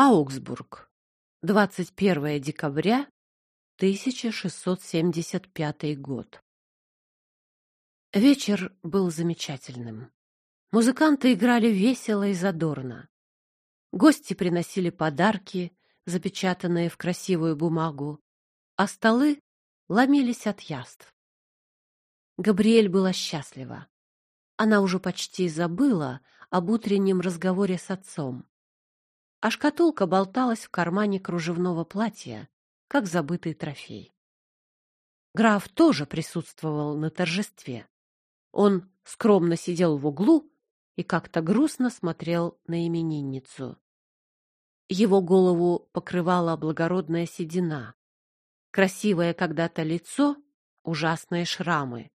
Аугсбург. 21 декабря 1675 год. Вечер был замечательным. Музыканты играли весело и задорно. Гости приносили подарки, запечатанные в красивую бумагу, а столы ломились от яств. Габриэль была счастлива. Она уже почти забыла об утреннем разговоре с отцом а шкатулка болталась в кармане кружевного платья, как забытый трофей. Граф тоже присутствовал на торжестве. Он скромно сидел в углу и как-то грустно смотрел на именинницу. Его голову покрывала благородная седина, красивое когда-то лицо, ужасные шрамы,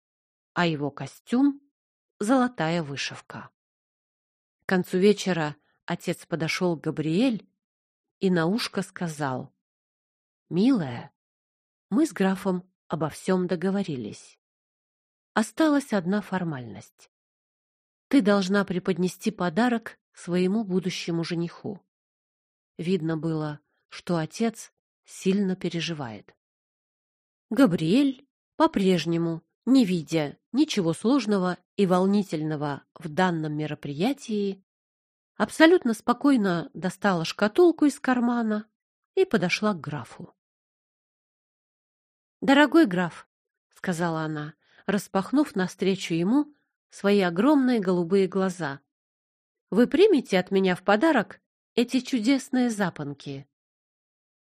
а его костюм — золотая вышивка. К концу вечера Отец подошел к Габриэль и на ушко сказал. «Милая, мы с графом обо всем договорились. Осталась одна формальность. Ты должна преподнести подарок своему будущему жениху. Видно было, что отец сильно переживает. Габриэль, по-прежнему, не видя ничего сложного и волнительного в данном мероприятии, абсолютно спокойно достала шкатулку из кармана и подошла к графу. «Дорогой граф», — сказала она, распахнув навстречу ему свои огромные голубые глаза, «вы примете от меня в подарок эти чудесные запонки?»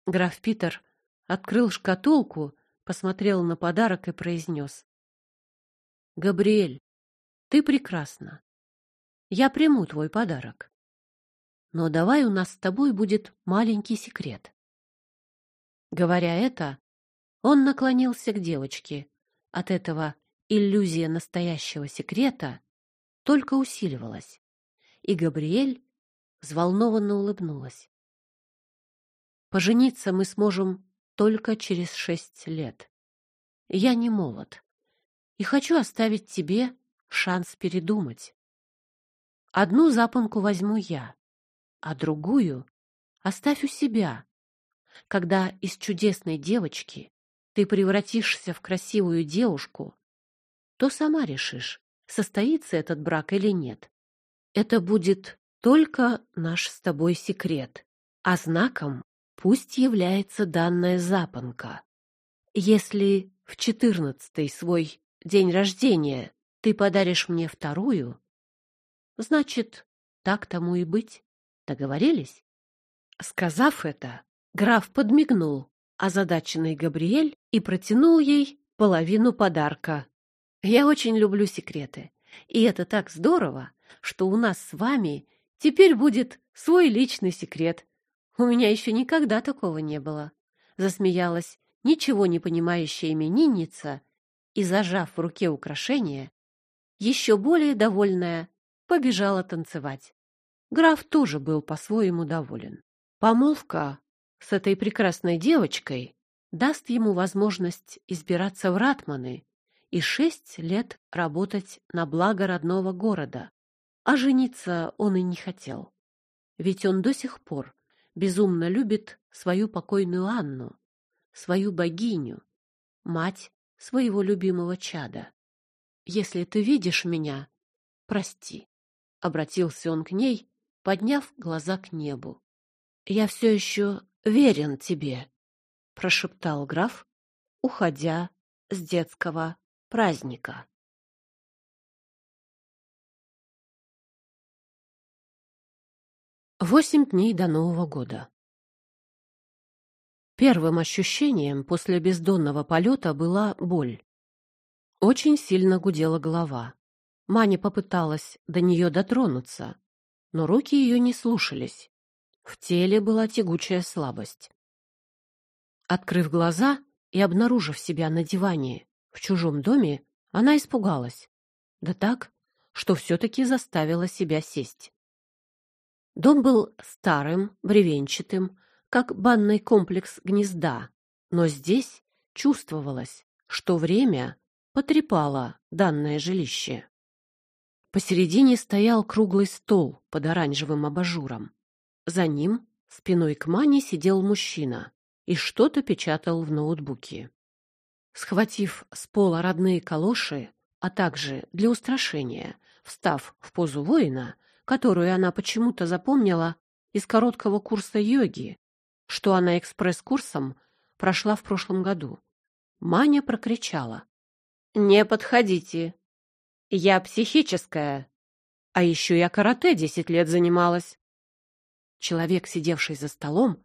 Граф Питер открыл шкатулку, посмотрел на подарок и произнес. «Габриэль, ты прекрасна. Я приму твой подарок. Но давай у нас с тобой будет маленький секрет. Говоря это, он наклонился к девочке. От этого иллюзия настоящего секрета только усиливалась, и Габриэль взволнованно улыбнулась. Пожениться мы сможем только через шесть лет. Я не молод и хочу оставить тебе шанс передумать. Одну запонку возьму я, а другую оставь у себя. Когда из чудесной девочки ты превратишься в красивую девушку, то сама решишь, состоится этот брак или нет. Это будет только наш с тобой секрет, а знаком пусть является данная запонка. Если в четырнадцатый свой день рождения ты подаришь мне вторую, значит, так тому и быть. Договорились? Сказав это, граф подмигнул, озадаченный Габриэль, и протянул ей половину подарка. Я очень люблю секреты, и это так здорово, что у нас с вами теперь будет свой личный секрет. У меня еще никогда такого не было. Засмеялась ничего не понимающая именинница и, зажав в руке украшение, еще более довольная, побежала танцевать. Граф тоже был по-своему доволен. Помолвка с этой прекрасной девочкой даст ему возможность избираться в ратманы и шесть лет работать на благо родного города. А жениться он и не хотел. Ведь он до сих пор безумно любит свою покойную Анну, свою богиню, мать своего любимого чада. «Если ты видишь меня, прости», — обратился он к ней, подняв глаза к небу. «Я все еще верен тебе», — прошептал граф, уходя с детского праздника. Восемь дней до Нового года. Первым ощущением после бездонного полета была боль. Очень сильно гудела голова. Маня попыталась до нее дотронуться, но руки ее не слушались. В теле была тягучая слабость. Открыв глаза и обнаружив себя на диване в чужом доме, она испугалась. Да так, что все-таки заставила себя сесть. Дом был старым, бревенчатым, как банный комплекс гнезда, но здесь чувствовалось, что время потрепало данное жилище. Посередине стоял круглый стол под оранжевым абажуром. За ним Спиной к Мане сидел мужчина и что-то печатал в ноутбуке. Схватив с пола родные калоши, а также для устрашения, встав в позу воина, которую она почему-то запомнила из короткого курса йоги, что она экспресс-курсом прошла в прошлом году. Маня прокричала. «Не подходите! Я психическая, а еще я карате десять лет занималась!» Человек, сидевший за столом,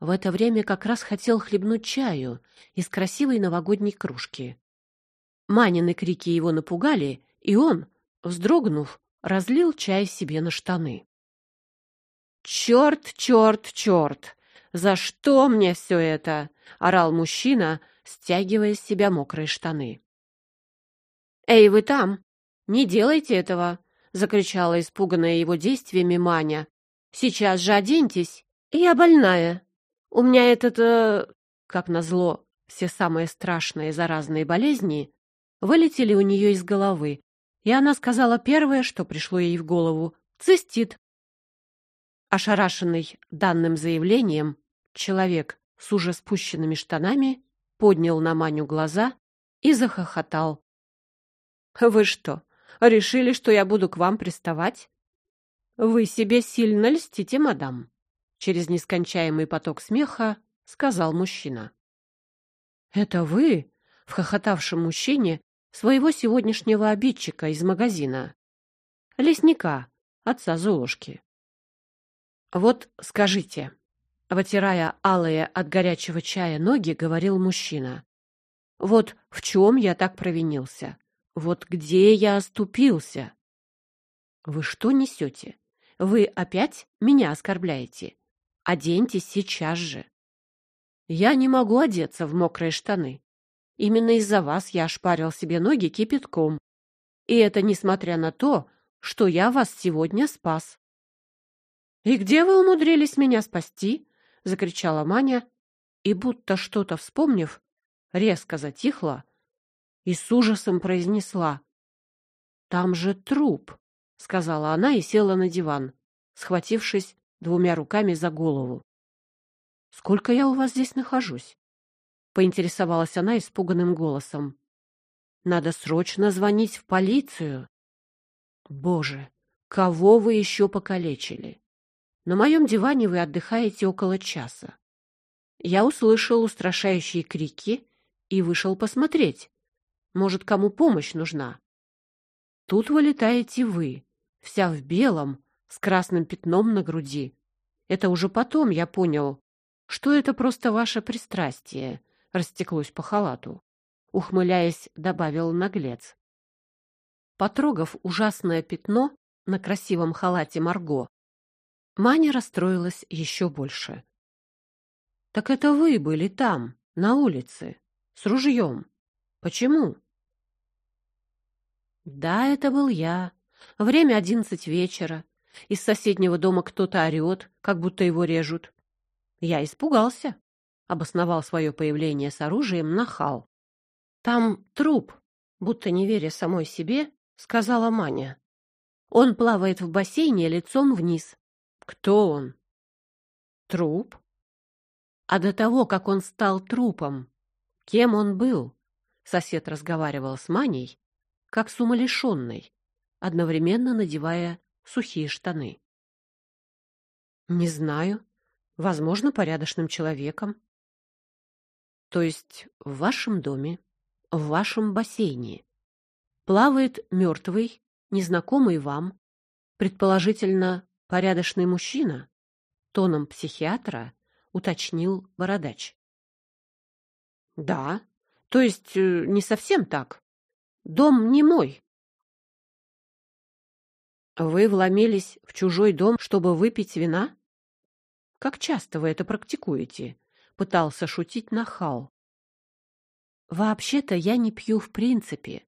в это время как раз хотел хлебнуть чаю из красивой новогодней кружки. Манины крики его напугали, и он, вздрогнув, разлил чай себе на штаны. «Черт, черт, черт! За что мне все это?» — орал мужчина, стягивая с себя мокрые штаны. «Эй, вы там! Не делайте этого!» — закричала испуганная его действиями Маня. «Сейчас же оденьтесь! Я больная! У меня этот...» э... Как назло, все самые страшные заразные болезни вылетели у нее из головы, и она сказала первое, что пришло ей в голову — цистит. Ошарашенный данным заявлением, человек с уже спущенными штанами поднял на Маню глаза и захохотал. «Вы что, решили, что я буду к вам приставать? Вы себе сильно льстите, мадам!» Через нескончаемый поток смеха сказал мужчина. «Это вы?» — в хохотавшем мужчине своего сегодняшнего обидчика из магазина. Лесника, отца Золушки. «Вот скажите», — вытирая алые от горячего чая ноги, говорил мужчина, «вот в чем я так провинился? Вот где я оступился?» «Вы что несете? Вы опять меня оскорбляете? Оденьтесь сейчас же!» «Я не могу одеться в мокрые штаны. Именно из-за вас я ошпарил себе ноги кипятком. И это несмотря на то, что я вас сегодня спас. «И где вы умудрились меня спасти?» — закричала Маня, и, будто что-то вспомнив, резко затихла и с ужасом произнесла. «Там же труп», — сказала она и села на диван, схватившись двумя руками за голову. «Сколько я у вас здесь нахожусь?» поинтересовалась она испуганным голосом. Надо срочно звонить в полицию. Боже, кого вы еще покалечили? На моем диване вы отдыхаете около часа. Я услышал устрашающие крики и вышел посмотреть. Может, кому помощь нужна? Тут вылетаете вы, вся в белом, с красным пятном на груди. Это уже потом я понял, что это просто ваше пристрастие растеклось по халату. Ухмыляясь, добавил наглец. Потрогав ужасное пятно на красивом халате Марго, Маня расстроилась еще больше. — Так это вы были там, на улице, с ружьем. Почему? — Да, это был я. Время одиннадцать вечера. Из соседнего дома кто-то орет, как будто его режут. Я испугался обосновал свое появление с оружием нахал. «Там труп», будто не веря самой себе, сказала Маня. «Он плавает в бассейне лицом вниз». «Кто он?» «Труп». «А до того, как он стал трупом, кем он был?» Сосед разговаривал с Маней, как с умалишенной, одновременно надевая сухие штаны. «Не знаю. Возможно, порядочным человеком. То есть в вашем доме, в вашем бассейне плавает мертвый, незнакомый вам, предположительно порядочный мужчина, тоном психиатра уточнил бородач. Да, то есть э, не совсем так. Дом не мой. Вы вломились в чужой дом, чтобы выпить вина? Как часто вы это практикуете? пытался шутить нахал. Вообще-то я не пью в принципе.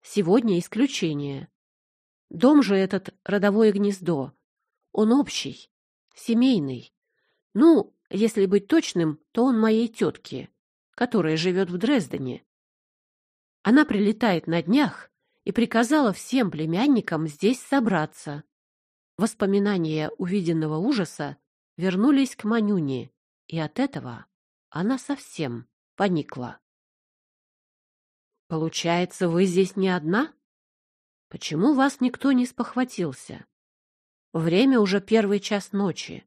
Сегодня исключение. Дом же этот родовое гнездо. Он общий, семейный. Ну, если быть точным, то он моей тетки, которая живет в Дрездене. Она прилетает на днях и приказала всем племянникам здесь собраться. Воспоминания увиденного ужаса вернулись к Манюне, и от этого она совсем поникла. «Получается, вы здесь не одна? Почему вас никто не спохватился? Время уже первый час ночи.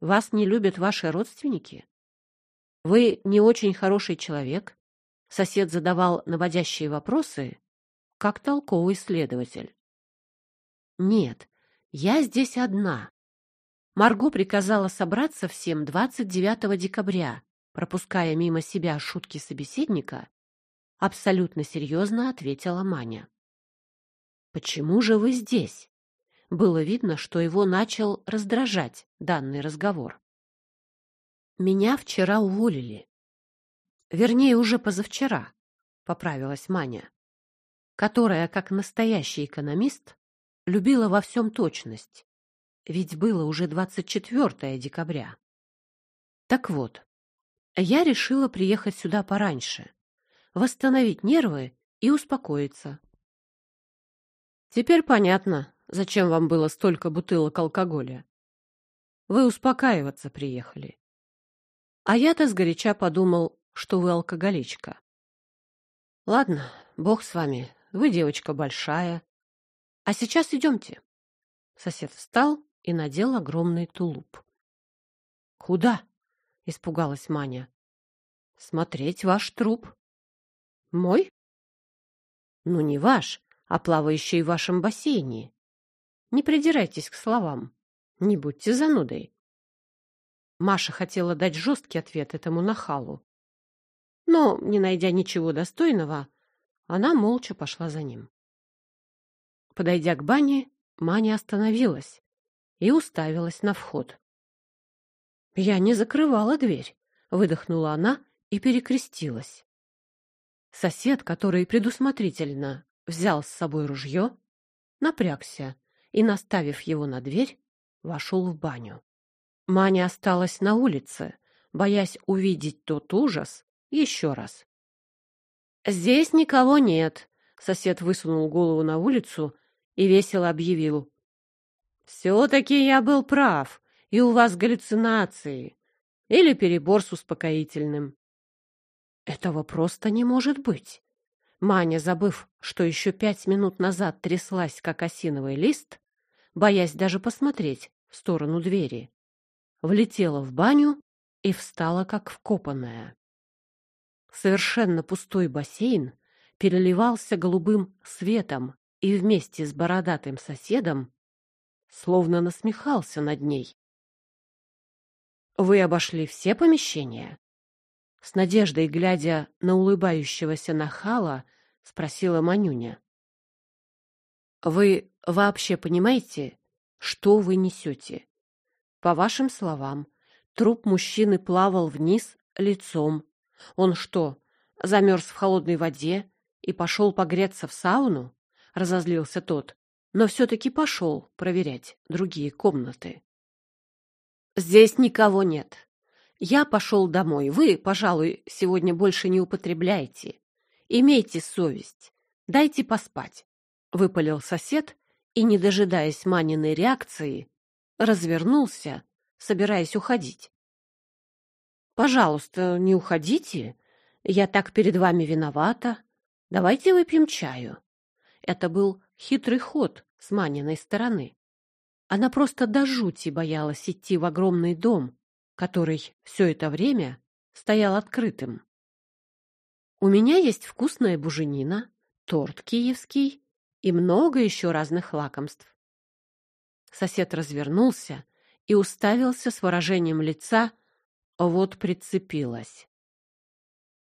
Вас не любят ваши родственники? Вы не очень хороший человек?» Сосед задавал наводящие вопросы, как толковый следователь. «Нет, я здесь одна. Марго приказала собраться всем 29 декабря, пропуская мимо себя шутки собеседника, абсолютно серьезно ответила Маня. Почему же вы здесь? Было видно, что его начал раздражать данный разговор. Меня вчера уволили. Вернее, уже позавчера, поправилась Маня, которая, как настоящий экономист, любила во всем точность. Ведь было уже 24 декабря. Так вот, я решила приехать сюда пораньше, восстановить нервы и успокоиться. Теперь понятно, зачем вам было столько бутылок алкоголя. Вы успокаиваться приехали. А я-то сгоряча подумал, что вы алкоголичка. Ладно, бог с вами, вы девочка большая. А сейчас идемте. Сосед встал и надел огромный тулуп. Куда? испугалась Маня. Смотреть ваш труп. Мой? Ну, не ваш, а плавающий в вашем бассейне. Не придирайтесь к словам. Не будьте занудой. Маша хотела дать жесткий ответ этому нахалу. Но, не найдя ничего достойного, она молча пошла за ним. Подойдя к бане, Маня остановилась и уставилась на вход. «Я не закрывала дверь», — выдохнула она и перекрестилась. Сосед, который предусмотрительно взял с собой ружье, напрягся и, наставив его на дверь, вошел в баню. Маня осталась на улице, боясь увидеть тот ужас еще раз. «Здесь никого нет», — сосед высунул голову на улицу и весело объявил. «Все-таки я был прав, и у вас галлюцинации или перебор с успокоительным». Этого просто не может быть. Маня, забыв, что еще пять минут назад тряслась, как осиновый лист, боясь даже посмотреть в сторону двери, влетела в баню и встала, как вкопанная. Совершенно пустой бассейн переливался голубым светом и вместе с бородатым соседом словно насмехался над ней. «Вы обошли все помещения?» С надеждой, глядя на улыбающегося нахала, спросила Манюня. «Вы вообще понимаете, что вы несете? По вашим словам, труп мужчины плавал вниз лицом. Он что, замерз в холодной воде и пошел погреться в сауну?» — разозлился тот, но все-таки пошел проверять другие комнаты. «Здесь никого нет. Я пошел домой. Вы, пожалуй, сегодня больше не употребляете. Имейте совесть. Дайте поспать. Выпалил сосед и, не дожидаясь Маниной реакции, развернулся, собираясь уходить. Пожалуйста, не уходите. Я так перед вами виновата. Давайте выпьем чаю. Это был хитрый ход с Маниной стороны. Она просто до жути боялась идти в огромный дом, который все это время стоял открытым. У меня есть вкусная буженина, торт киевский и много еще разных лакомств. Сосед развернулся и уставился с выражением лица «вот прицепилась».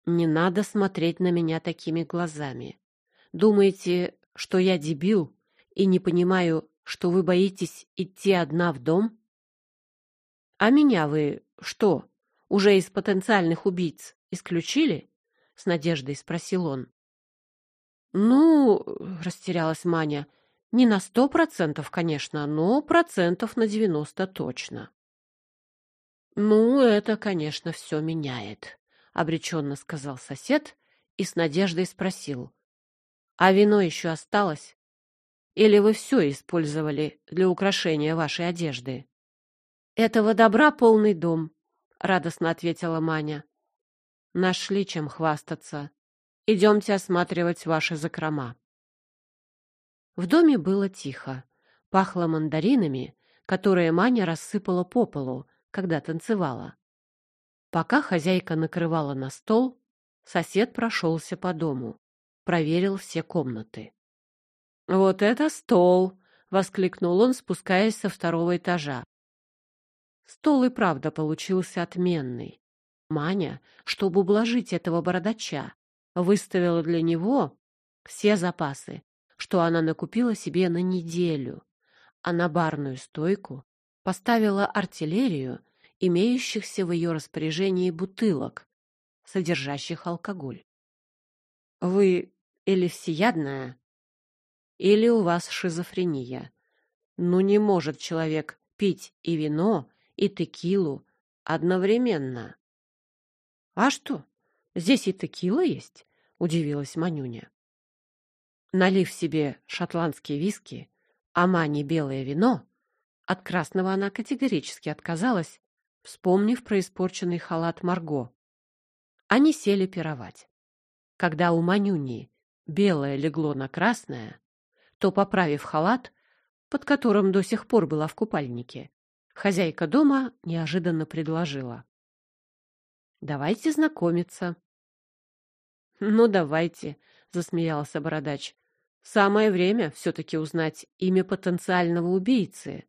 Не надо смотреть на меня такими глазами. Думаете, что я дебил и не понимаю, что вы боитесь идти одна в дом? А меня вы что, уже из потенциальных убийц исключили? С надеждой спросил он. Ну, растерялась Маня, не на сто процентов, конечно, но процентов на девяносто точно. Ну, это, конечно, все меняет, обреченно сказал сосед и с надеждой спросил. А вино еще осталось? Или вы все использовали для украшения вашей одежды? Этого добра полный дом, радостно ответила Маня. Нашли чем хвастаться. Идемте осматривать ваши закрома. В доме было тихо. Пахло мандаринами, которые Маня рассыпала по полу, когда танцевала. Пока хозяйка накрывала на стол, сосед прошелся по дому, проверил все комнаты. «Вот это стол!» — воскликнул он, спускаясь со второго этажа. Стол и правда получился отменный. Маня, чтобы ублажить этого бородача, выставила для него все запасы, что она накупила себе на неделю, а на барную стойку поставила артиллерию имеющихся в ее распоряжении бутылок, содержащих алкоголь. «Вы или всеядная, или у вас шизофрения. Ну не может человек пить и вино, и текилу одновременно». «А что, здесь и текила есть?» — удивилась Манюня. Налив себе шотландские виски, а Мане белое вино, от красного она категорически отказалась, вспомнив про испорченный халат Марго. Они сели пировать. Когда у Манюни белое легло на красное, то, поправив халат, под которым до сих пор была в купальнике, хозяйка дома неожиданно предложила. «Давайте знакомиться». «Ну, давайте», — засмеялся бородач. «Самое время все-таки узнать имя потенциального убийцы.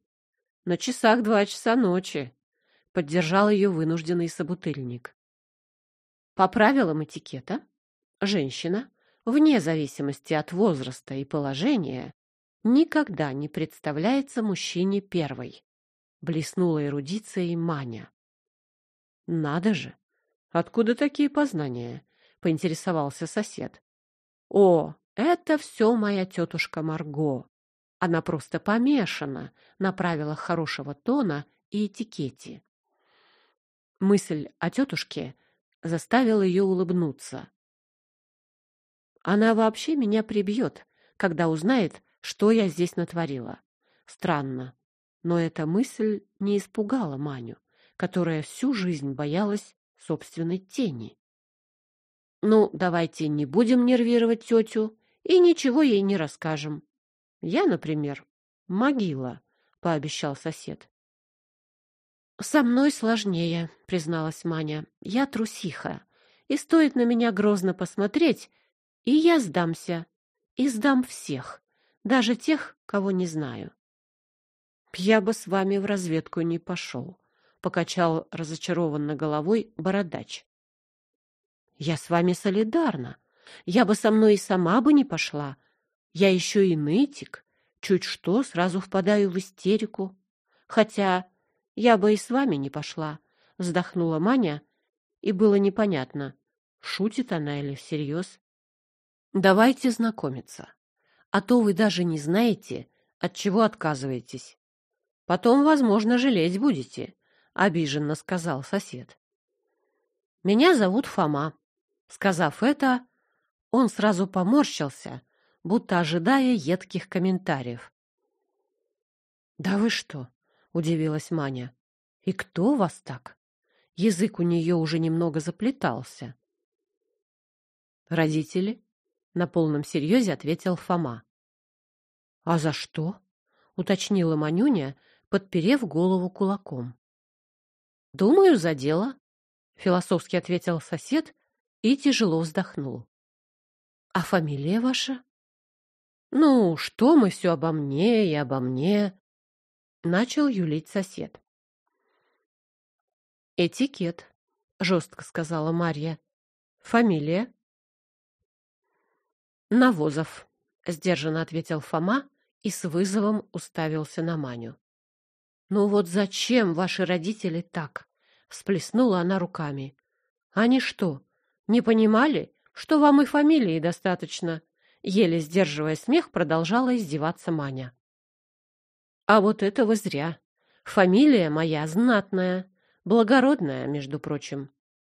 На часах два часа ночи», — поддержал ее вынужденный собутыльник. По правилам этикета, женщина, вне зависимости от возраста и положения, никогда не представляется мужчине первой. Блеснула эрудицией Маня. Надо же! Откуда такие познания? Поинтересовался сосед. О, это все моя тетушка Марго. Она просто помешана на правилах хорошего тона и этикете. Мысль о тетушке — заставил ее улыбнуться. Она вообще меня прибьет, когда узнает, что я здесь натворила. Странно, но эта мысль не испугала Маню, которая всю жизнь боялась собственной тени. Ну, давайте не будем нервировать тетю и ничего ей не расскажем. Я, например, могила, пообещал сосед. «Со мной сложнее», — призналась Маня. «Я трусиха, и стоит на меня грозно посмотреть, и я сдамся, и сдам всех, даже тех, кого не знаю». «Я бы с вами в разведку не пошел», — покачал разочарованно головой бородач. «Я с вами солидарна. Я бы со мной и сама бы не пошла. Я еще и нытик. Чуть что, сразу впадаю в истерику. Хотя я бы и с вами не пошла, вздохнула Маня, и было непонятно, шутит она или всерьез. Давайте знакомиться. А то вы даже не знаете, от чего отказываетесь. Потом, возможно, жалеть будете, обиженно сказал сосед. Меня зовут Фома. Сказав это, он сразу поморщился, будто ожидая едких комментариев. Да вы что? Удивилась Маня. И кто вас так? Язык у нее уже немного заплетался. Родители, на полном серьезе ответил Фома. А за что? уточнила Манюня, подперев голову кулаком. Думаю, за дело, философски ответил сосед и тяжело вздохнул. А фамилия ваша? Ну, что мы все обо мне и обо мне? Начал юлить сосед. Этикет, жестко сказала Марья. Фамилия? Навозов, сдержанно ответил Фома и с вызовом уставился на Маню. Ну вот зачем ваши родители так? всплеснула она руками. Они что, не понимали, что вам и фамилии достаточно? Еле сдерживая смех, продолжала издеваться Маня. А вот этого зря. Фамилия моя знатная, благородная, между прочим.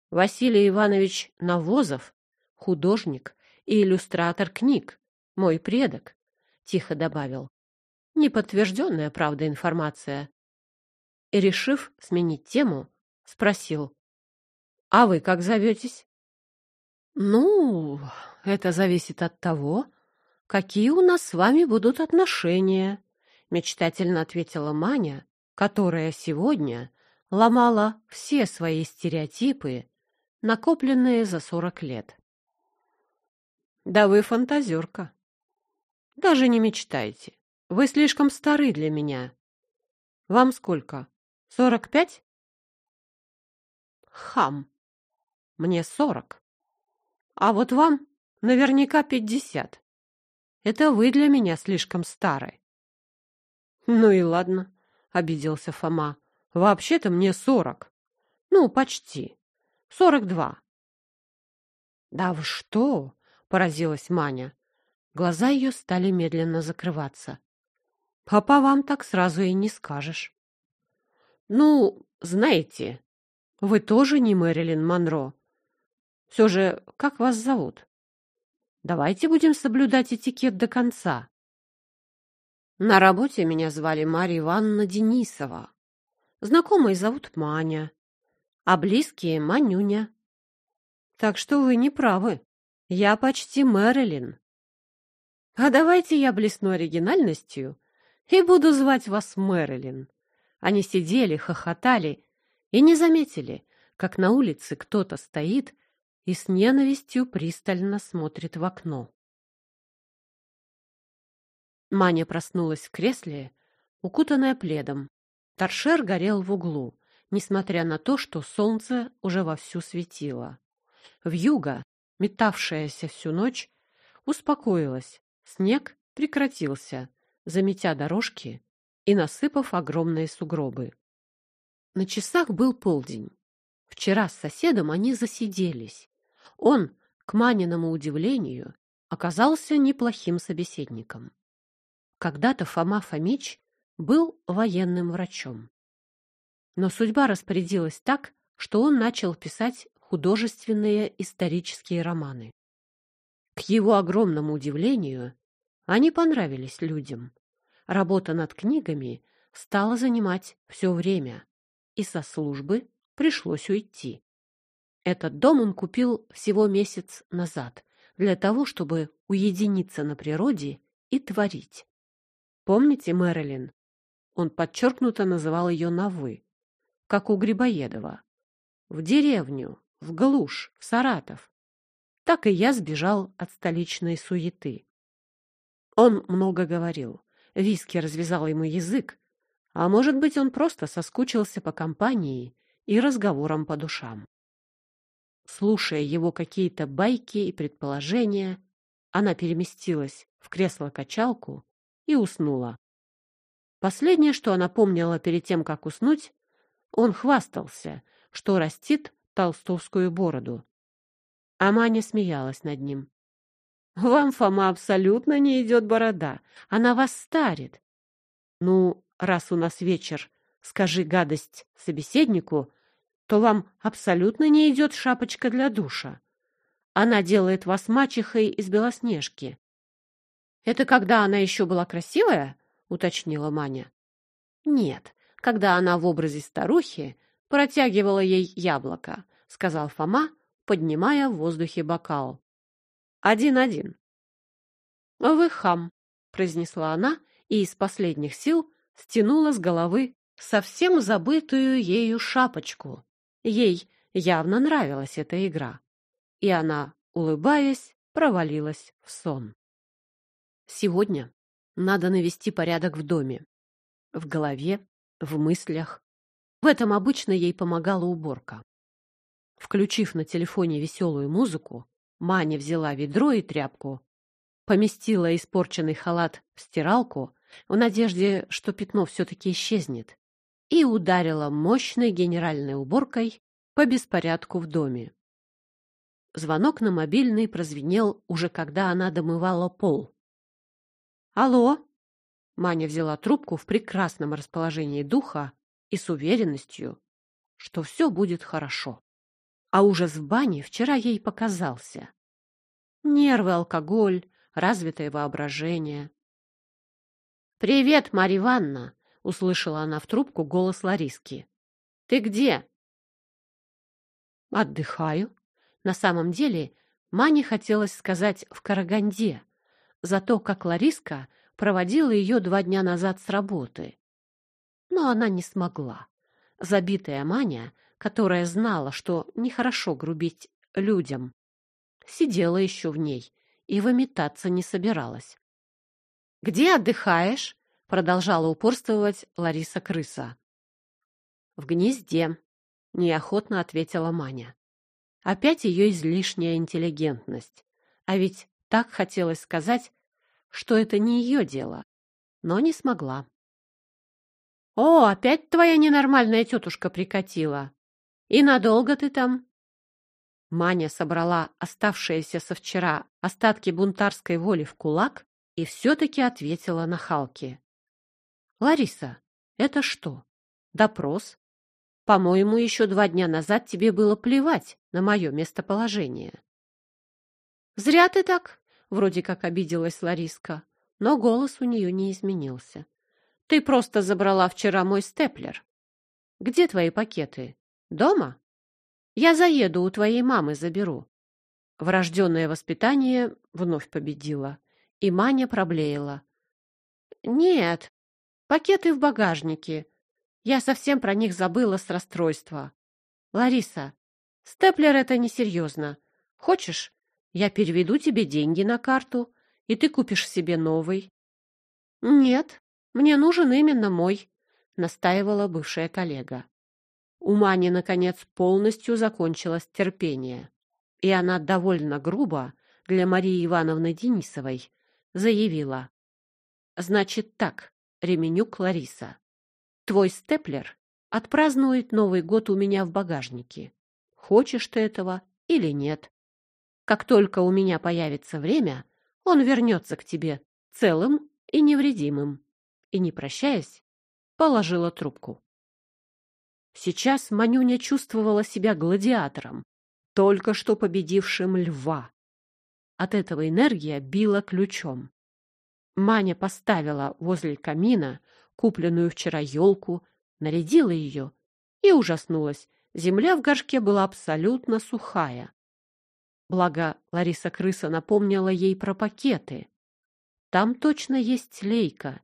Василий Иванович Навозов, художник и иллюстратор книг, мой предок, — тихо добавил. Неподтвержденная, правда, информация. и, решив сменить тему, спросил. «А вы как зоветесь?» «Ну, это зависит от того, какие у нас с вами будут отношения», — мечтательно ответила Маня, которая сегодня ломала все свои стереотипы, накопленные за сорок лет. «Да вы фантазерка. Даже не мечтайте. Вы слишком стары для меня. Вам сколько? Сорок пять?» «Хам. Мне сорок. А вот вам наверняка пятьдесят. Это вы для меня слишком старый. Ну и ладно, обиделся Фома. Вообще-то мне сорок. Ну, почти. Сорок два. Да вы что? Поразилась Маня. Глаза ее стали медленно закрываться. А по вам так сразу и не скажешь. Ну, знаете, вы тоже не Мэрилин Монро. Все же, как вас зовут? Давайте будем соблюдать этикет до конца. На работе меня звали Марья Ивановна Денисова. Знакомые зовут Маня, а близкие — Манюня. Так что вы не правы. Я почти Мэрилин. А давайте я блесну оригинальностью и буду звать вас Мэрилин. Они сидели, хохотали и не заметили, как на улице кто-то стоит и с ненавистью пристально смотрит в окно. Маня проснулась в кресле, укутанная пледом. Торшер горел в углу, несмотря на то, что солнце уже вовсю светило. Вьюга, метавшаяся всю ночь, успокоилась. Снег прекратился, заметя дорожки и насыпав огромные сугробы. На часах был полдень. Вчера с соседом они засиделись, он, к Маниному удивлению, оказался неплохим собеседником. Когда-то Фома Фомич был военным врачом. Но судьба распорядилась так, что он начал писать художественные исторические романы. К его огромному удивлению, они понравились людям. Работа над книгами стала занимать все время, и со службы пришлось уйти. Этот дом он купил всего месяц назад для того, чтобы уединиться на природе и творить. Помните Мэрилин? Он подчеркнуто называл ее на «вы», как у Грибоедова. В деревню, в глушь, в Саратов. Так и я сбежал от столичной суеты. Он много говорил. Виски развязал ему язык. А может быть, он просто соскучился по компании и разговорам по душам. Слушая его какие-то байки и предположения, она переместилась в кресло-качалку и уснула. Последнее, что она помнила перед тем, как уснуть, он хвастался, что растит толстовскую бороду. А Маня смеялась над ним. «Вам, Фома, абсолютно не идет борода. Она вас старит. Ну, раз у нас вечер, скажи гадость собеседнику, то вам абсолютно не идет шапочка для душа. Она делает вас мачехой из Белоснежки. — Это когда она еще была красивая? — уточнила Маня. — Нет, когда она в образе старухи протягивала ей яблоко, — сказал Фома, поднимая в воздухе бокал. «Один-один». «Вы хам», — произнесла она и из последних сил стянула с головы совсем забытую ею шапочку. Ей явно нравилась эта игра, и она, улыбаясь, провалилась в сон. Сегодня надо навести порядок в доме, в голове, в мыслях. В этом обычно ей помогала уборка. Включив на телефоне веселую музыку, Маня взяла ведро и тряпку, поместила испорченный халат в стиралку в надежде, что пятно все-таки исчезнет, и ударила мощной генеральной уборкой по беспорядку в доме. Звонок на мобильный прозвенел уже когда она домывала пол. «Алло!» Маня взяла трубку в прекрасном расположении духа и с уверенностью, что все будет хорошо. А ужас в бане вчера ей показался. Нервы, алкоголь, развитое воображение. «Привет, Марья Ивановна!» — услышала она в трубку голос Лариски. «Ты где?» «Отдыхаю». На самом деле Мане хотелось сказать «в Караганде», за то, как Лариска проводила ее два дня назад с работы. Но она не смогла. Забитая Маня, которая знала, что нехорошо грубить людям, сидела еще в ней и выметаться не собиралась. «Где отдыхаешь?» — продолжала упорствовать Лариса-крыса. «В гнезде», — неохотно ответила Маня. Опять ее излишняя интеллигентность. А ведь так хотелось сказать, что это не ее дело, но не смогла. «О, опять твоя ненормальная тетушка прикатила! И надолго ты там?» Маня собрала оставшиеся со вчера остатки бунтарской воли в кулак и все-таки ответила на Халки. «Лариса, это что, допрос? По-моему, еще два дня назад тебе было плевать на мое местоположение». «Зря ты так!» — вроде как обиделась Лариска, но голос у нее не изменился. «Ты просто забрала вчера мой степлер. Где твои пакеты? Дома?» Я заеду у твоей мамы, заберу. Врожденное воспитание вновь победило, и Маня проблеяла. Нет, пакеты в багажнике. Я совсем про них забыла с расстройства. Лариса, степлер это несерьезно. Хочешь, я переведу тебе деньги на карту, и ты купишь себе новый? Нет, мне нужен именно мой, настаивала бывшая коллега. У Мани, наконец, полностью закончилось терпение, и она довольно грубо для Марии Ивановны Денисовой заявила. «Значит так, Ременюк Лариса, твой степлер отпразднует Новый год у меня в багажнике. Хочешь ты этого или нет? Как только у меня появится время, он вернется к тебе целым и невредимым». И, не прощаясь, положила трубку. Сейчас Манюня чувствовала себя гладиатором, только что победившим льва. От этого энергия била ключом. Маня поставила возле камина купленную вчера елку, нарядила ее и ужаснулась. Земля в горшке была абсолютно сухая. Благо Лариса Крыса напомнила ей про пакеты. Там точно есть лейка,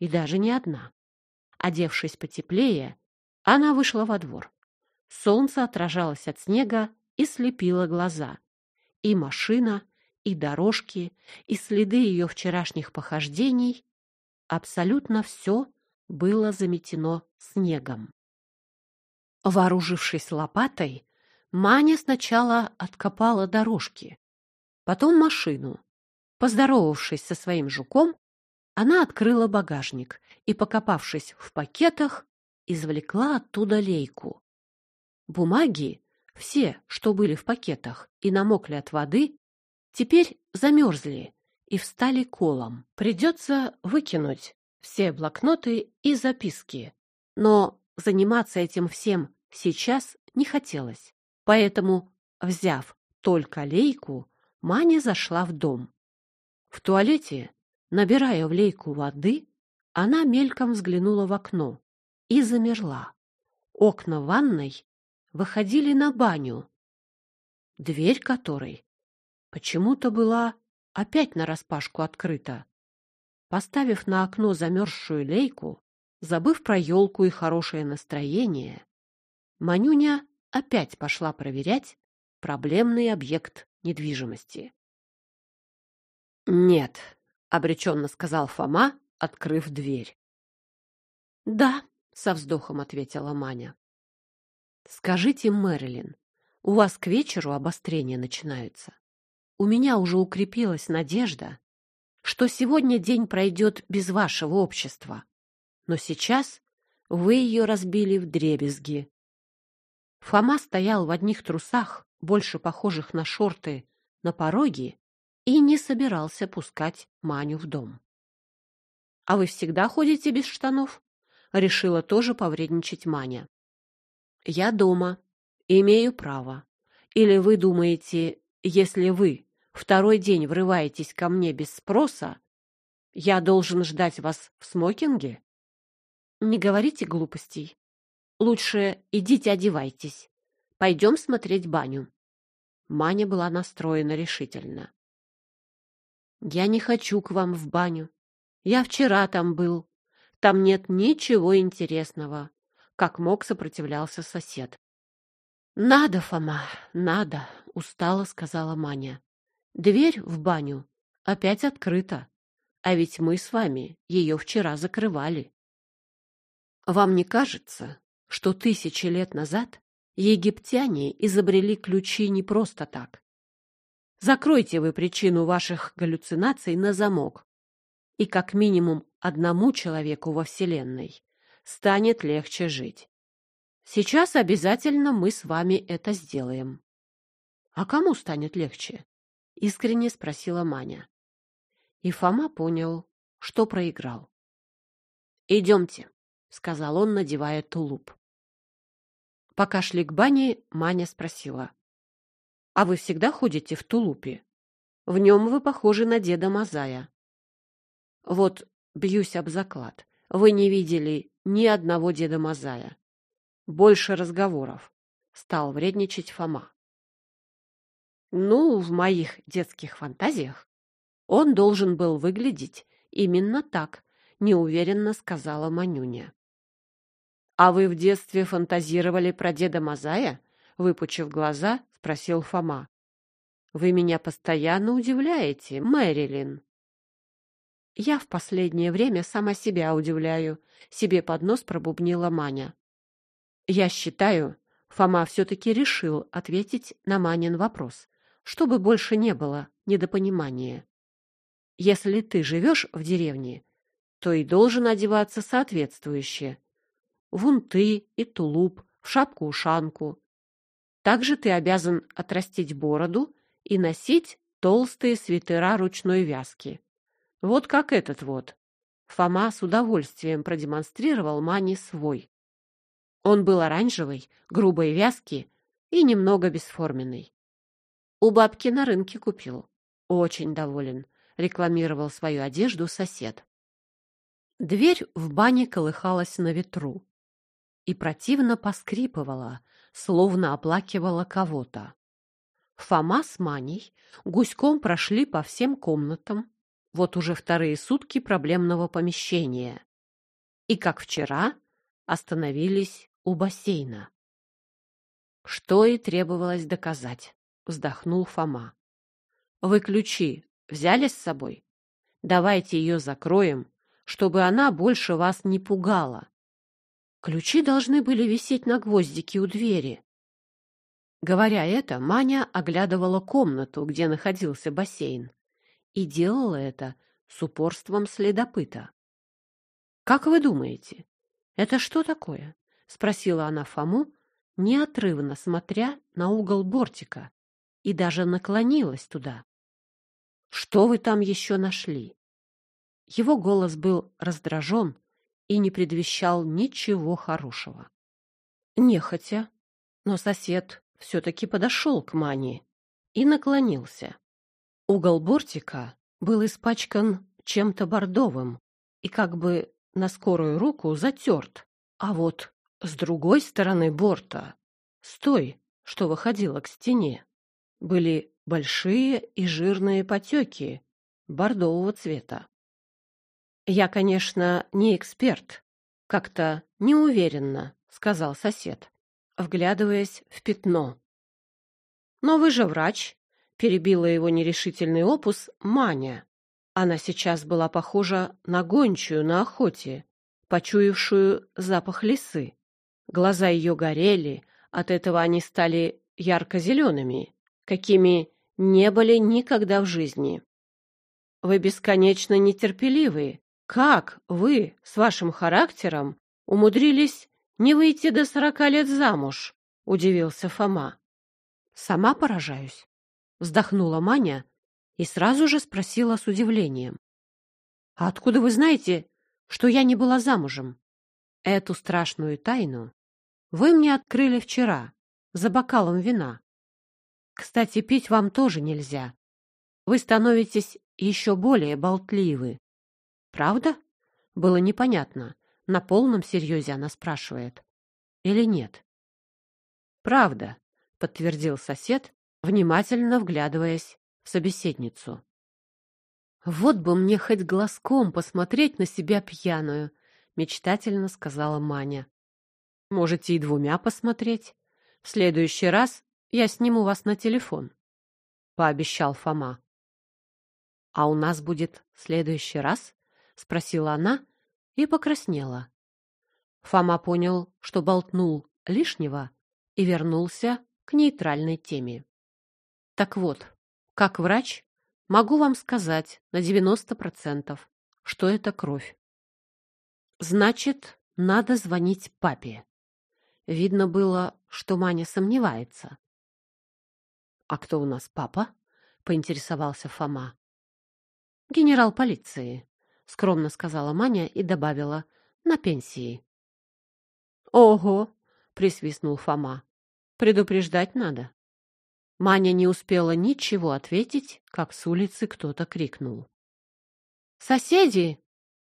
и даже не одна. Одевшись потеплее, она вышла во двор. Солнце отражалось от снега и слепило глаза. И машина, и дорожки, и следы ее вчерашних похождений — абсолютно все было заметено снегом. Вооружившись лопатой, Маня сначала откопала дорожки, потом машину. Поздоровавшись со своим жуком, она открыла багажник и, покопавшись в пакетах, извлекла оттуда лейку. Бумаги, все, что были в пакетах и намокли от воды, теперь замерзли и встали колом. Придется выкинуть все блокноты и записки. Но заниматься этим всем сейчас не хотелось. Поэтому, взяв только лейку, Маня зашла в дом. В туалете, набирая в лейку воды, она мельком взглянула в окно и замерла. Окна ванной выходили на баню, дверь которой почему-то была опять нараспашку открыта. Поставив на окно замерзшую лейку, забыв про елку и хорошее настроение, Манюня опять пошла проверять проблемный объект недвижимости. «Нет», — обреченно сказал Фома, открыв дверь. «Да», со вздохом ответила Маня. Скажите, Мэрилин, у вас к вечеру обострения начинаются? У меня уже укрепилась надежда, что сегодня день пройдет без вашего общества. Но сейчас вы ее разбили в дребезги. Фома стоял в одних трусах, больше похожих на шорты, на пороге и не собирался пускать Маню в дом. — А вы всегда ходите без штанов? решила тоже повредничать Маня. «Я дома. Имею право. Или вы думаете, если вы второй день врываетесь ко мне без спроса, я должен ждать вас в смокинге?» Не говорите глупостей. Лучше идите одевайтесь. Пойдем смотреть баню. Маня была настроена решительно. Я не хочу к вам в баню. Я вчера там был. Там нет ничего интересного. Как мог, сопротивлялся сосед. Надо, Фома, надо, устало сказала Маня. Дверь в баню опять открыта. А ведь мы с вами ее вчера закрывали. Вам не кажется, что тысячи лет назад египтяне изобрели ключи не просто так? Закройте вы причину ваших галлюцинаций на замок, и как минимум одному человеку во Вселенной станет легче жить. Сейчас обязательно мы с вами это сделаем. — А кому станет легче? — искренне спросила Маня. И Фома понял, что проиграл. «Идемте», — сказал он, надевая тулуп. Пока шли к бане, Маня спросила. «А вы всегда ходите в тулупе? В нем вы похожи на деда Мазая». «Вот, бьюсь об заклад, вы не видели ни одного деда Мазая. Больше разговоров», — стал вредничать Фома. «Ну, в моих детских фантазиях он должен был выглядеть именно так, неуверенно сказала Манюня. А вы в детстве фантазировали про деда Мазая? выпучив глаза, спросил Фома. Вы меня постоянно удивляете, Мэрилин. Я в последнее время сама себя удивляю, себе под нос пробубнила Маня. Я считаю, Фома все-таки решил ответить на Манин вопрос, чтобы больше не было недопонимания. Если ты живешь в деревне, то и должен одеваться соответствующе. В унты и тулуп, в шапку-ушанку. Также ты обязан отрастить бороду и носить толстые свитера ручной вязки. Вот как этот вот. Фома с удовольствием продемонстрировал Мане свой. Он был оранжевый, грубой вязки и немного бесформенный. У бабки на рынке купил. Очень доволен рекламировал свою одежду сосед. Дверь в бане колыхалась на ветру и противно поскрипывала, словно оплакивала кого-то. Фома с Маней гуськом прошли по всем комнатам, вот уже вторые сутки проблемного помещения, и, как вчера, остановились у бассейна. Что и требовалось доказать, вздохнул Фома. Вы ключи Взяли с собой? Давайте ее закроем, чтобы она больше вас не пугала. Ключи должны были висеть на гвоздике у двери. Говоря это, Маня оглядывала комнату, где находился бассейн, и делала это с упорством следопыта. «Как вы думаете, это что такое?» — спросила она Фому, неотрывно смотря на угол бортика, и даже наклонилась туда. Что вы там еще нашли? Его голос был раздражен и не предвещал ничего хорошего. Нехотя, но сосед все-таки подошел к Мане и наклонился. Угол бортика был испачкан чем-то бордовым и как бы на скорую руку затерт, а вот с другой стороны борта, с той, что выходила к стене, были большие и жирные потеки бордового цвета. «Я, конечно, не эксперт, как-то неуверенно», — сказал сосед, вглядываясь в пятно. «Но вы же врач», — перебила его нерешительный опус Маня. Она сейчас была похожа на гончую на охоте, почуявшую запах лисы. Глаза ее горели, от этого они стали ярко-зелеными, какими не были никогда в жизни. Вы бесконечно нетерпеливы. Как вы с вашим характером умудрились не выйти до сорока лет замуж? Удивился Фома. Сама поражаюсь. Вздохнула Маня и сразу же спросила с удивлением. А откуда вы знаете, что я не была замужем? Эту страшную тайну вы мне открыли вчера за бокалом вина. Кстати, пить вам тоже нельзя. Вы становитесь еще более болтливы. Правда? Было непонятно, На полном серьезе она спрашивает. Или нет? Правда, подтвердил сосед, внимательно вглядываясь в собеседницу. Вот бы мне хоть глазком посмотреть на себя пьяную, мечтательно сказала Маня. Можете и двумя посмотреть. В следующий раз я сниму вас на телефон, пообещал Фома. А у нас будет следующий раз? Спросила она и покраснела. Фома понял, что болтнул лишнего и вернулся к нейтральной теме. Так вот, как врач, могу вам сказать на 90%, что это кровь. Значит, надо звонить папе. Видно было, что Маня сомневается. А кто у нас папа? поинтересовался Фома. Генерал полиции, скромно сказала Маня и добавила: на пенсии. Ого, присвистнул Фома. Предупреждать надо. Маня не успела ничего ответить, как с улицы кто-то крикнул. «Соседи!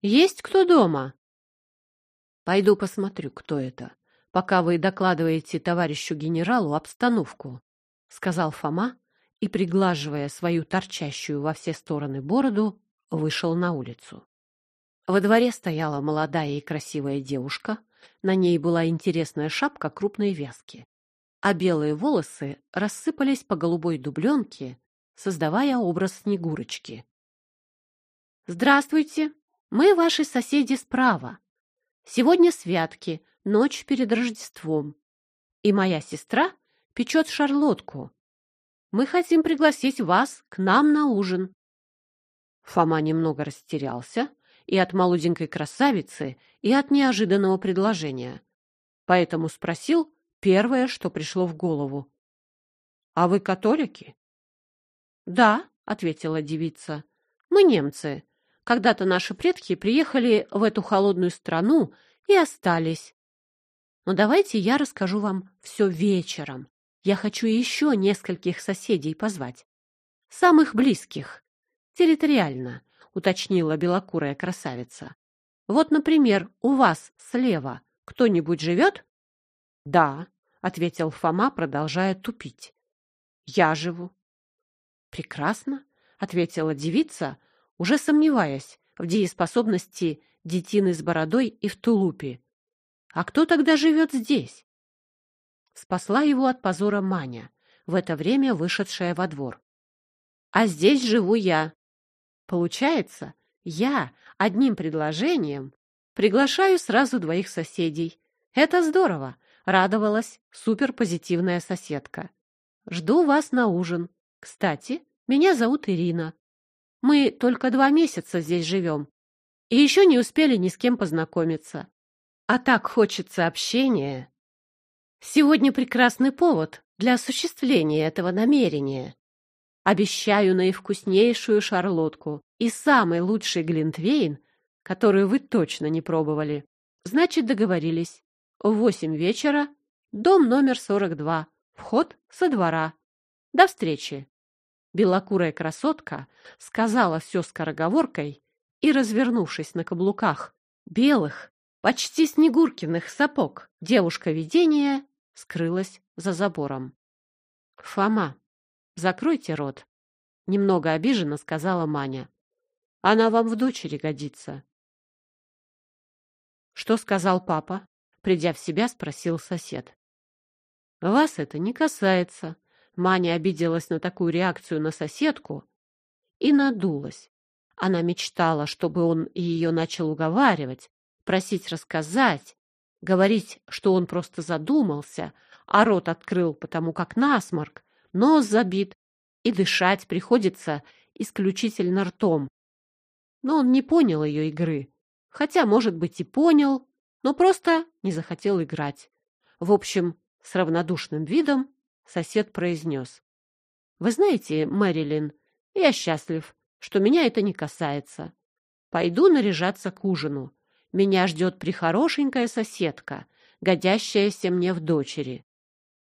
Есть кто дома?» «Пойду посмотрю, кто это, пока вы докладываете товарищу генералу обстановку», — сказал Фома и, приглаживая свою торчащую во все стороны бороду, вышел на улицу. Во дворе стояла молодая и красивая девушка, на ней была интересная шапка крупной вязки а белые волосы рассыпались по голубой дубленке, создавая образ Снегурочки. «Здравствуйте! Мы ваши соседи справа. Сегодня святки, ночь перед Рождеством. И моя сестра печет шарлотку. Мы хотим пригласить вас к нам на ужин». Фома немного растерялся и от молоденькой красавицы, и от неожиданного предложения, поэтому спросил, первое, что пришло в голову. «А вы католики?» «Да», — ответила девица, — «мы немцы. Когда-то наши предки приехали в эту холодную страну и остались. Но давайте я расскажу вам все вечером. Я хочу еще нескольких соседей позвать. Самых близких. Территориально», — уточнила белокурая красавица. «Вот, например, у вас слева кто-нибудь живет?» Да, ответил Фома, продолжая тупить. Я живу. Прекрасно, ответила девица, уже сомневаясь в дееспособности детины с бородой и в тулупе. А кто тогда живет здесь? Спасла его от позора Маня, в это время вышедшая во двор. А здесь живу я. Получается, я одним предложением приглашаю сразу двоих соседей. Это здорово, радовалась суперпозитивная соседка. Жду вас на ужин. Кстати, меня зовут Ирина. Мы только два месяца здесь живем и еще не успели ни с кем познакомиться. А так хочется общения. Сегодня прекрасный повод для осуществления этого намерения. Обещаю наивкуснейшую шарлотку и самый лучший глинтвейн, который вы точно не пробовали. Значит, договорились. В восемь вечера. Дом номер сорок два. Вход со двора. До встречи. Белокурая красотка сказала все скороговоркой и, развернувшись на каблуках белых, почти снегуркиных сапог, девушка видения скрылась за забором. «Фома, закройте рот», — немного обиженно сказала Маня. «Она вам в дочери годится». «Что сказал папа?» Придя в себя, спросил сосед. «Вас это не касается». Маня обиделась на такую реакцию на соседку и надулась. Она мечтала, чтобы он ее начал уговаривать, просить рассказать, говорить, что он просто задумался, а рот открыл, потому как насморк, нос забит, и дышать приходится исключительно ртом. Но он не понял ее игры, хотя, может быть, и понял, но просто не захотел играть. В общем, с равнодушным видом сосед произнес. «Вы знаете, Мэрилин, я счастлив, что меня это не касается. Пойду наряжаться к ужину. Меня ждет прихорошенькая соседка, годящаяся мне в дочери.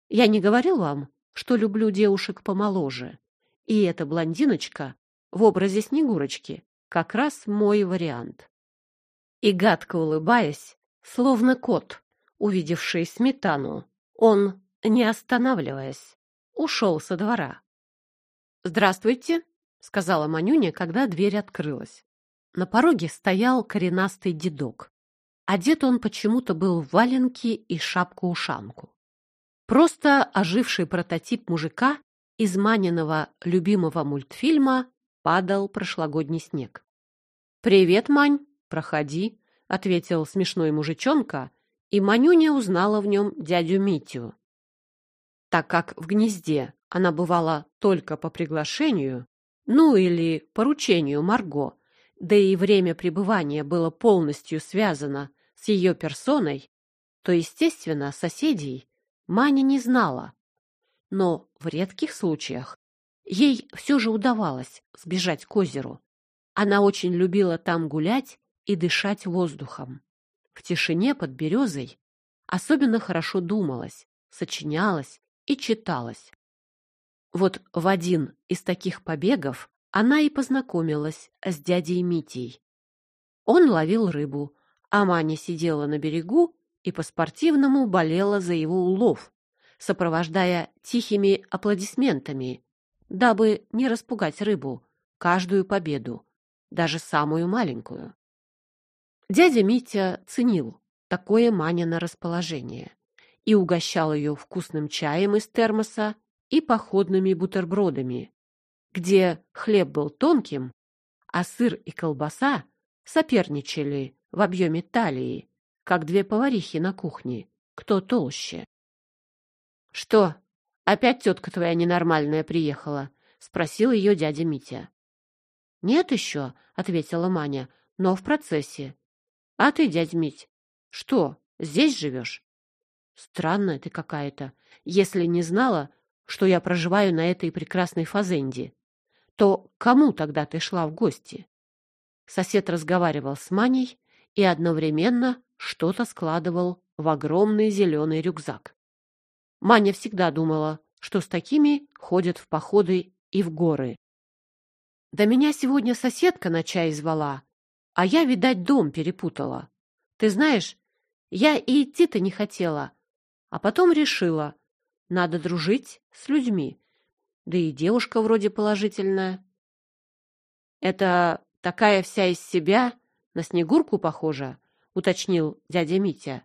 Я не говорил вам, что люблю девушек помоложе. И эта блондиночка в образе Снегурочки как раз мой вариант. И гадко улыбаясь, словно кот, увидевший сметану, он, не останавливаясь, ушел со двора. «Здравствуйте», — сказала Манюня, когда дверь открылась. На пороге стоял коренастый дедок. Одет он почему-то был в валенки и шапку-ушанку. Просто оживший прототип мужика из Маниного любимого мультфильма падал прошлогодний снег. «Привет, Мань, проходи», — ответил смешной мужичонка, и Манюня узнала в нем дядю Митю. Так как в гнезде она бывала только по приглашению, ну или поручению Марго, да и время пребывания было полностью связано с ее персоной, то, естественно, соседей Маня не знала. Но в редких случаях ей все же удавалось сбежать к озеру. Она очень любила там гулять и дышать воздухом. В тишине под березой особенно хорошо думалось, сочинялось и читалось. Вот в один из таких побегов она и познакомилась с дядей Митей. Он ловил рыбу, а Маня сидела на берегу и по-спортивному болела за его улов, сопровождая тихими аплодисментами, дабы не распугать рыбу, каждую победу, даже самую маленькую. Дядя Митя ценил такое Манино расположение и угощал ее вкусным чаем из термоса и походными бутербродами, где хлеб был тонким, а сыр и колбаса соперничали в объеме талии, как две поварихи на кухне, кто толще. — Что, опять тетка твоя ненормальная приехала? — спросил ее дядя Митя. — Нет еще, — ответила Маня, — но в процессе. — А ты, дядь Мить, что, здесь живешь? — Странная ты какая-то. Если не знала, что я проживаю на этой прекрасной фазенде, то кому тогда ты шла в гости? Сосед разговаривал с Маней, и одновременно что-то складывал в огромный зеленый рюкзак. Маня всегда думала, что с такими ходят в походы и в горы. Да меня сегодня соседка на чай звала, а я, видать, дом перепутала. Ты знаешь, я и идти-то не хотела, а потом решила, надо дружить с людьми. Да и девушка вроде положительная. Это такая вся из себя, на Снегурку похожа, уточнил дядя Митя.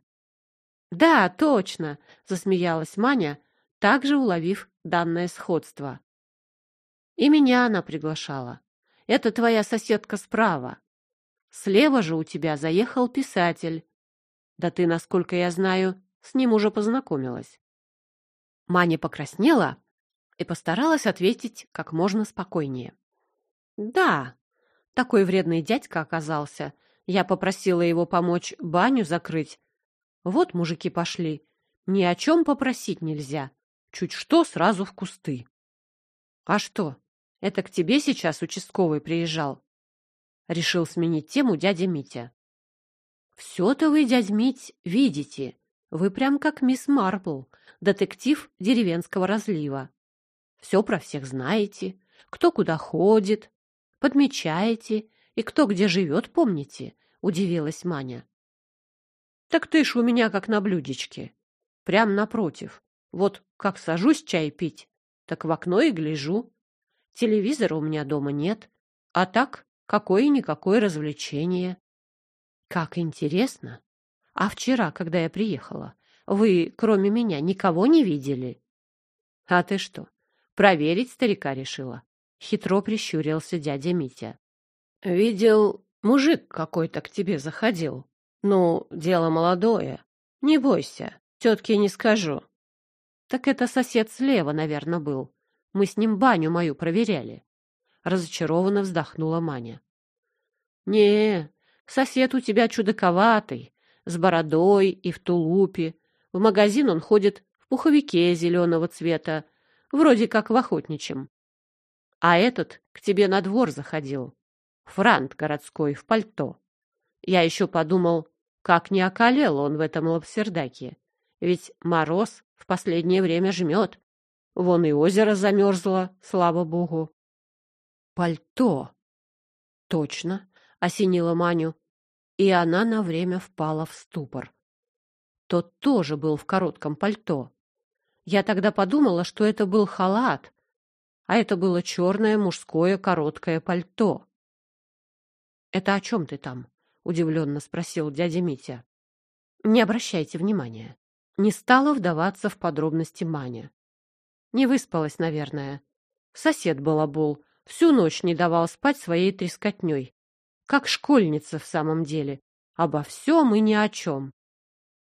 Да, точно, засмеялась Маня, также уловив данное сходство. И меня она приглашала. Это твоя соседка справа. Слева же у тебя заехал писатель. Да ты, насколько я знаю, с ним уже познакомилась. Маня покраснела и постаралась ответить как можно спокойнее. Да, такой вредный дядька оказался. Я попросила его помочь баню закрыть. Вот мужики пошли. Ни о чем попросить нельзя. Чуть что, сразу в кусты. А что, это к тебе сейчас участковый приезжал? Решил сменить тему дядя Митя. Все-то вы, дядь Мить, видите. Вы прям как мисс Марпл, детектив деревенского разлива. Все про всех знаете, кто куда ходит, подмечаете и кто где живет, помните?» — удивилась Маня. «Так ты ж у меня как на блюдечке. Прям напротив. Вот как сажусь чай пить, так в окно и гляжу. Телевизора у меня дома нет, а так какое-никакое развлечение». «Как интересно! А вчера, когда я приехала, вы, кроме меня, никого не видели?» «А ты что, проверить старика решила?» Хитро прищурился дядя Митя. «Видел, мужик какой-то к тебе заходил. Ну, дело молодое. Не бойся, тетке не скажу». «Так это сосед слева, наверное, был. Мы с ним баню мою проверяли». Разочарованно вздохнула Маня. «Не, сосед у тебя чудаковатый, с бородой и в тулупе. В магазин он ходит в пуховике зеленого цвета, вроде как в охотничьем. А этот к тебе на двор заходил. Франт городской в пальто. Я еще подумал, как не околел он в этом лапсердаке. Ведь мороз в последнее время жмет. Вон и озеро замерзло, слава богу. Пальто. Точно, осенила Маню. и она на время впала в ступор. Тот тоже был в коротком пальто. Я тогда подумала, что это был халат, а это было черное мужское короткое пальто. — Это о чем ты там? — удивленно спросил дядя Митя. — Не обращайте внимания. Не стала вдаваться в подробности Маня. Не выспалась, наверное. Сосед балабол, всю ночь не давал спать своей трескотней. Как школьница в самом деле. Обо всем и ни о чем.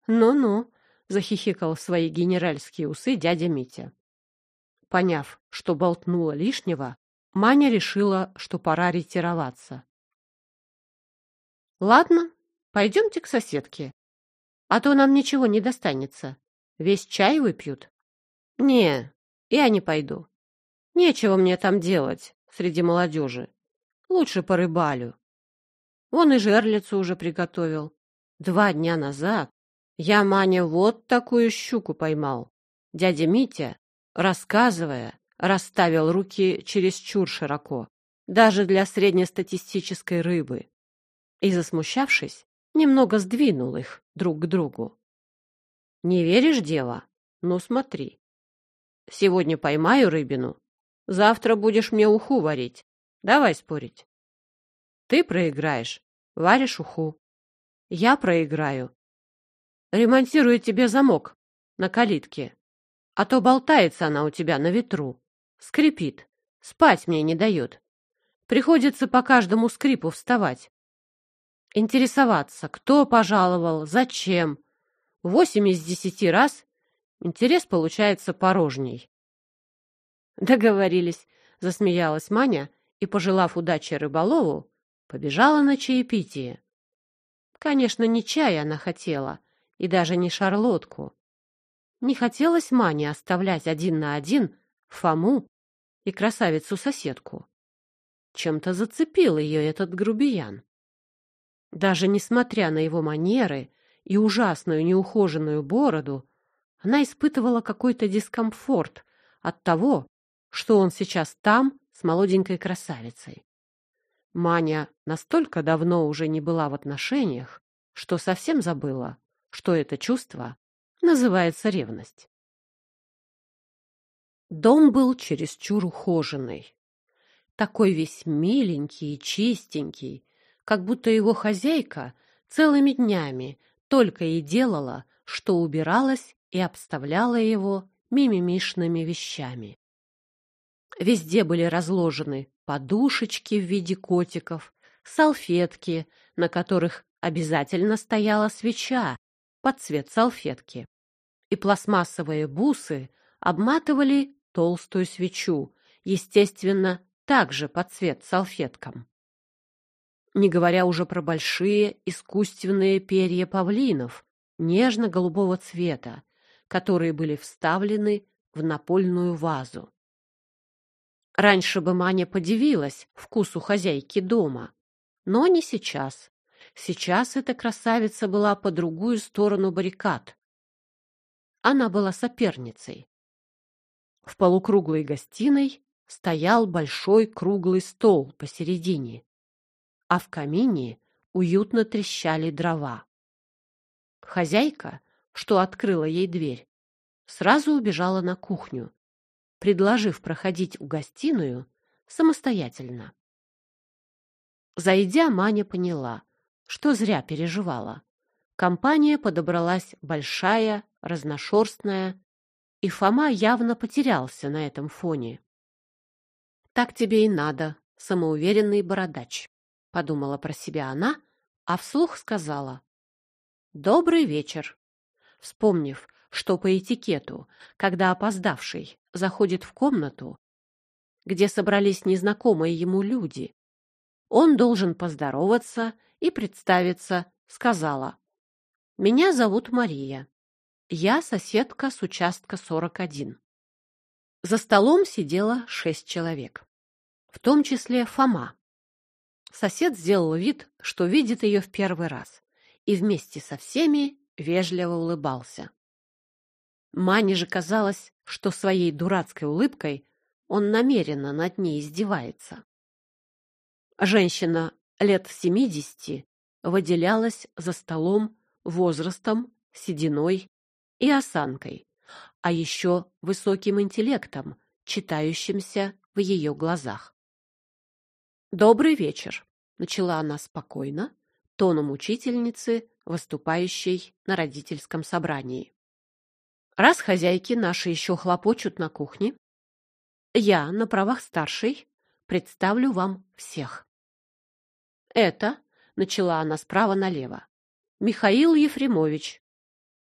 «Ну-ну», — захихикал свои генеральские усы дядя Митя. Поняв, что болтнула лишнего, Маня решила, что пора ретироваться. «Ладно, пойдемте к соседке, а то нам ничего не достанется. Весь чай выпьют». «Не, я не пойду. Нечего мне там делать среди молодежи. Лучше порыбалю. Он и жерлицу уже приготовил. Два дня назад я, Маня, вот такую щуку поймал. Дядя Митя, рассказывая, расставил руки чересчур широко, даже для среднестатистической рыбы. И, засмущавшись, немного сдвинул их друг к другу. «Не веришь, дева? Ну, смотри. Сегодня поймаю рыбину, завтра будешь мне уху варить. Давай спорить». Ты проиграешь, варишь уху. Я проиграю. Ремонтирую тебе замок на калитке, а то болтается она у тебя на ветру. Скрипит, спать мне не дает. Приходится по каждому скрипу вставать. Интересоваться, кто пожаловал, зачем. Восемь из десяти раз интерес получается порожней. Договорились, засмеялась Маня и, пожелав удачи рыболову, побежала на чаепитие. Конечно, не чай она хотела, и даже не шарлотку. Не хотелось Мане оставлять один на один Фому и красавицу-соседку. Чем-то зацепил ее этот грубиян. Даже несмотря на его манеры и ужасную неухоженную бороду, она испытывала какой-то дискомфорт от того, что он сейчас там с молоденькой красавицей. Маня настолько давно уже не была в отношениях, что совсем забыла, что это чувство называется ревность. Дом был чересчур ухоженный. Такой весь миленький и чистенький, как будто его хозяйка целыми днями только и делала, что убиралась и обставляла его мимимишными вещами. Везде были разложены подушечки в виде котиков, салфетки, на которых обязательно стояла свеча под цвет салфетки, и пластмассовые бусы обматывали толстую свечу, естественно, также под цвет салфеткам. Не говоря уже про большие искусственные перья павлинов нежно-голубого цвета, которые были вставлены в напольную вазу. Раньше бы Маня подивилась вкусу хозяйки дома, но не сейчас. Сейчас эта красавица была по другую сторону баррикад. Она была соперницей. В полукруглой гостиной стоял большой круглый стол посередине, а в камине уютно трещали дрова. Хозяйка, что открыла ей дверь, сразу убежала на кухню, предложив проходить в гостиную самостоятельно. Зайдя, Маня поняла, что зря переживала. Компания подобралась большая, разношерстная, и Фома явно потерялся на этом фоне. «Так тебе и надо, самоуверенный бородач», — подумала про себя она, а вслух сказала. «Добрый вечер». Вспомнив, что по этикету, когда опоздавший заходит в комнату, где собрались незнакомые ему люди, он должен поздороваться и представиться, сказала. «Меня зовут Мария. Я соседка с участка 41». За столом сидело шесть человек, в том числе Фома. Сосед сделал вид, что видит ее в первый раз, и вместе со всеми вежливо улыбался. Мане же казалось, что своей дурацкой улыбкой он намеренно над ней издевается. Женщина лет семидесяти выделялась за столом возрастом, сединой и осанкой, а еще высоким интеллектом, читающимся в ее глазах. «Добрый вечер», — начала она спокойно, тоном учительницы, выступающей на родительском собрании. «Раз хозяйки наши еще хлопочут на кухне, я на правах старшей представлю вам всех. Это, — начала она справа налево, — Михаил Ефремович.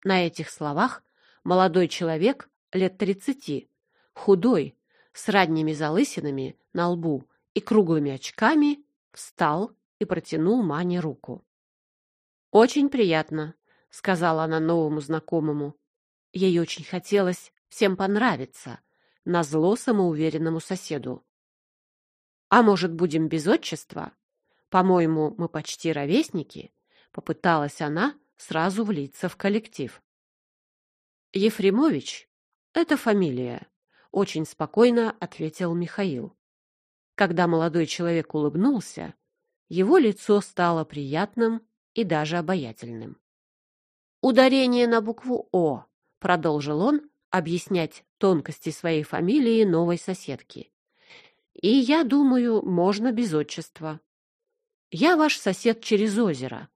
На этих словах молодой человек лет тридцати, худой, с ранними залысинами на лбу и круглыми очками, встал и протянул Мане руку. «Очень приятно», — сказала она новому знакомому. Ей очень хотелось всем понравиться, назло самоуверенному соседу. «А может, будем без отчества? По-моему, мы почти ровесники», — попыталась она сразу влиться в коллектив. «Ефремович — это фамилия», — очень спокойно ответил Михаил. Когда молодой человек улыбнулся, его лицо стало приятным и даже обаятельным. «Ударение на букву «О», — продолжил он объяснять тонкости своей фамилии новой соседки. И я думаю, можно без отчества. Я ваш сосед через озеро,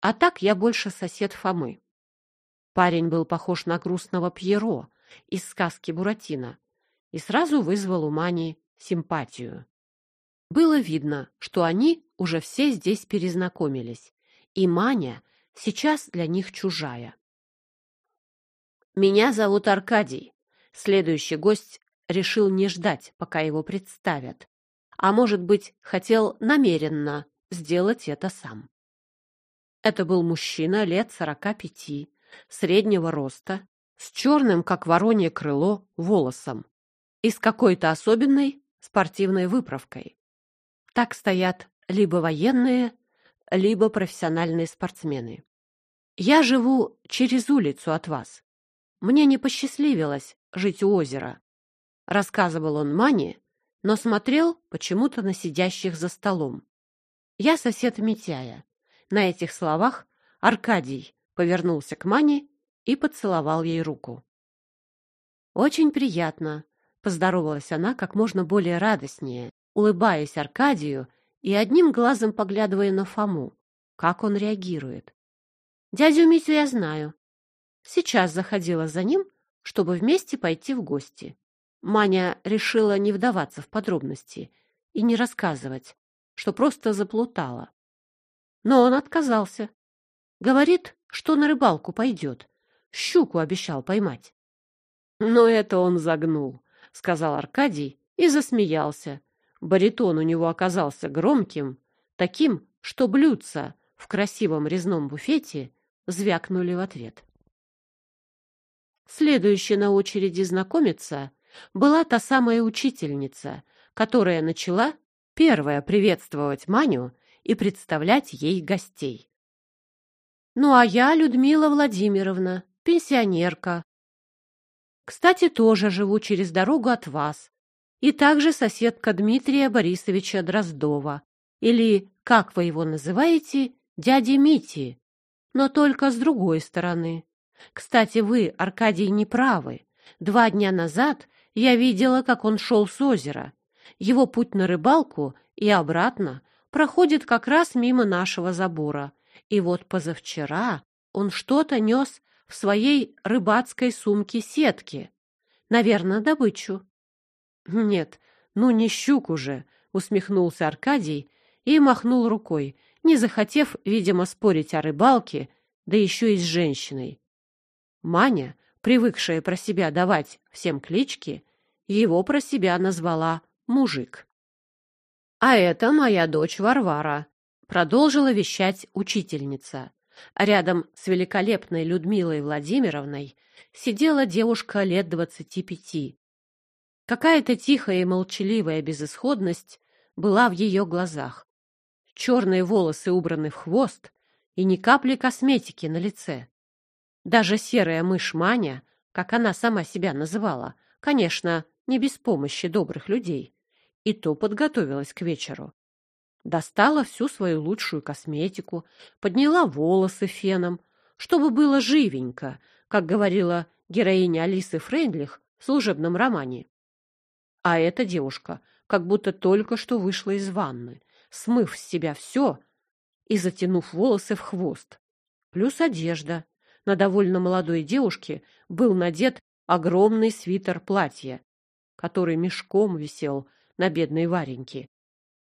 а так я больше сосед Фомы. Парень был похож на грустного Пьеро из сказки Буратино и сразу вызвал у Мани симпатию. Было видно, что они уже все здесь перезнакомились, и Маня сейчас для них чужая. «Меня зовут Аркадий», Следующий гость решил не ждать, пока его представят, а, может быть, хотел намеренно сделать это сам. Это был мужчина лет сорока пяти, среднего роста, с черным, как воронье крыло, волосом и с какой-то особенной спортивной выправкой. Так стоят либо военные, либо профессиональные спортсмены. Я живу через улицу от вас. Мне не посчастливилось жить у озера. Рассказывал он Мане, но смотрел почему-то на сидящих за столом. Я сосед Митяя. На этих словах Аркадий повернулся к Мане и поцеловал ей руку. «Очень приятно», — поздоровалась она как можно более радостнее, улыбаясь Аркадию и одним глазом поглядывая на Фому, как он реагирует. «Дядю Митю я знаю. Сейчас заходила за ним, чтобы вместе пойти в гости. Маня решила не вдаваться в подробности и не рассказывать, что просто заплутала. Но он отказался. Говорит, что на рыбалку пойдет. Щуку обещал поймать. Но это он загнул, — сказал Аркадий и засмеялся. Баритон у него оказался громким, таким, что блюдца в красивом резном буфете звякнули в ответ. Следующей на очереди знакомиться была та самая учительница, которая начала первая приветствовать Маню и представлять ей гостей. Ну а я Людмила Владимировна, пенсионерка. Кстати, тоже живу через дорогу от вас. И также соседка Дмитрия Борисовича Дроздова, или, как вы его называете, дяди Мити, но только с другой стороны. Кстати, вы, Аркадий, не правы. Два дня назад я видела, как он шел с озера. Его путь на рыбалку и обратно проходит как раз мимо нашего забора. И вот позавчера он что-то нес в своей рыбацкой сумке-сетке. Наверное, добычу. Нет, ну не щук уже, усмехнулся Аркадий и махнул рукой, не захотев, видимо, спорить о рыбалке, да еще и с женщиной. Маня, привыкшая про себя давать всем клички, его про себя назвала «мужик». «А это моя дочь Варвара», — продолжила вещать учительница. Рядом с великолепной Людмилой Владимировной сидела девушка лет двадцати пяти. Какая-то тихая и молчаливая безысходность была в ее глазах. Черные волосы убраны в хвост и ни капли косметики на лице. Даже серая мышь Маня, как она сама себя называла, конечно, не без помощи добрых людей, и то подготовилась к вечеру. достала всю свою лучшую косметику, подняла волосы феном, чтобы было живенько, как говорила героиня Алисы Фрейндлих в служебном романе. А эта девушка как будто только что вышла из ванны, смыв с себя все и затянув волосы в хвост. Плюс одежда. На довольно молодой девушке был надет огромный свитер-платье, который мешком висел на бедной Вареньке.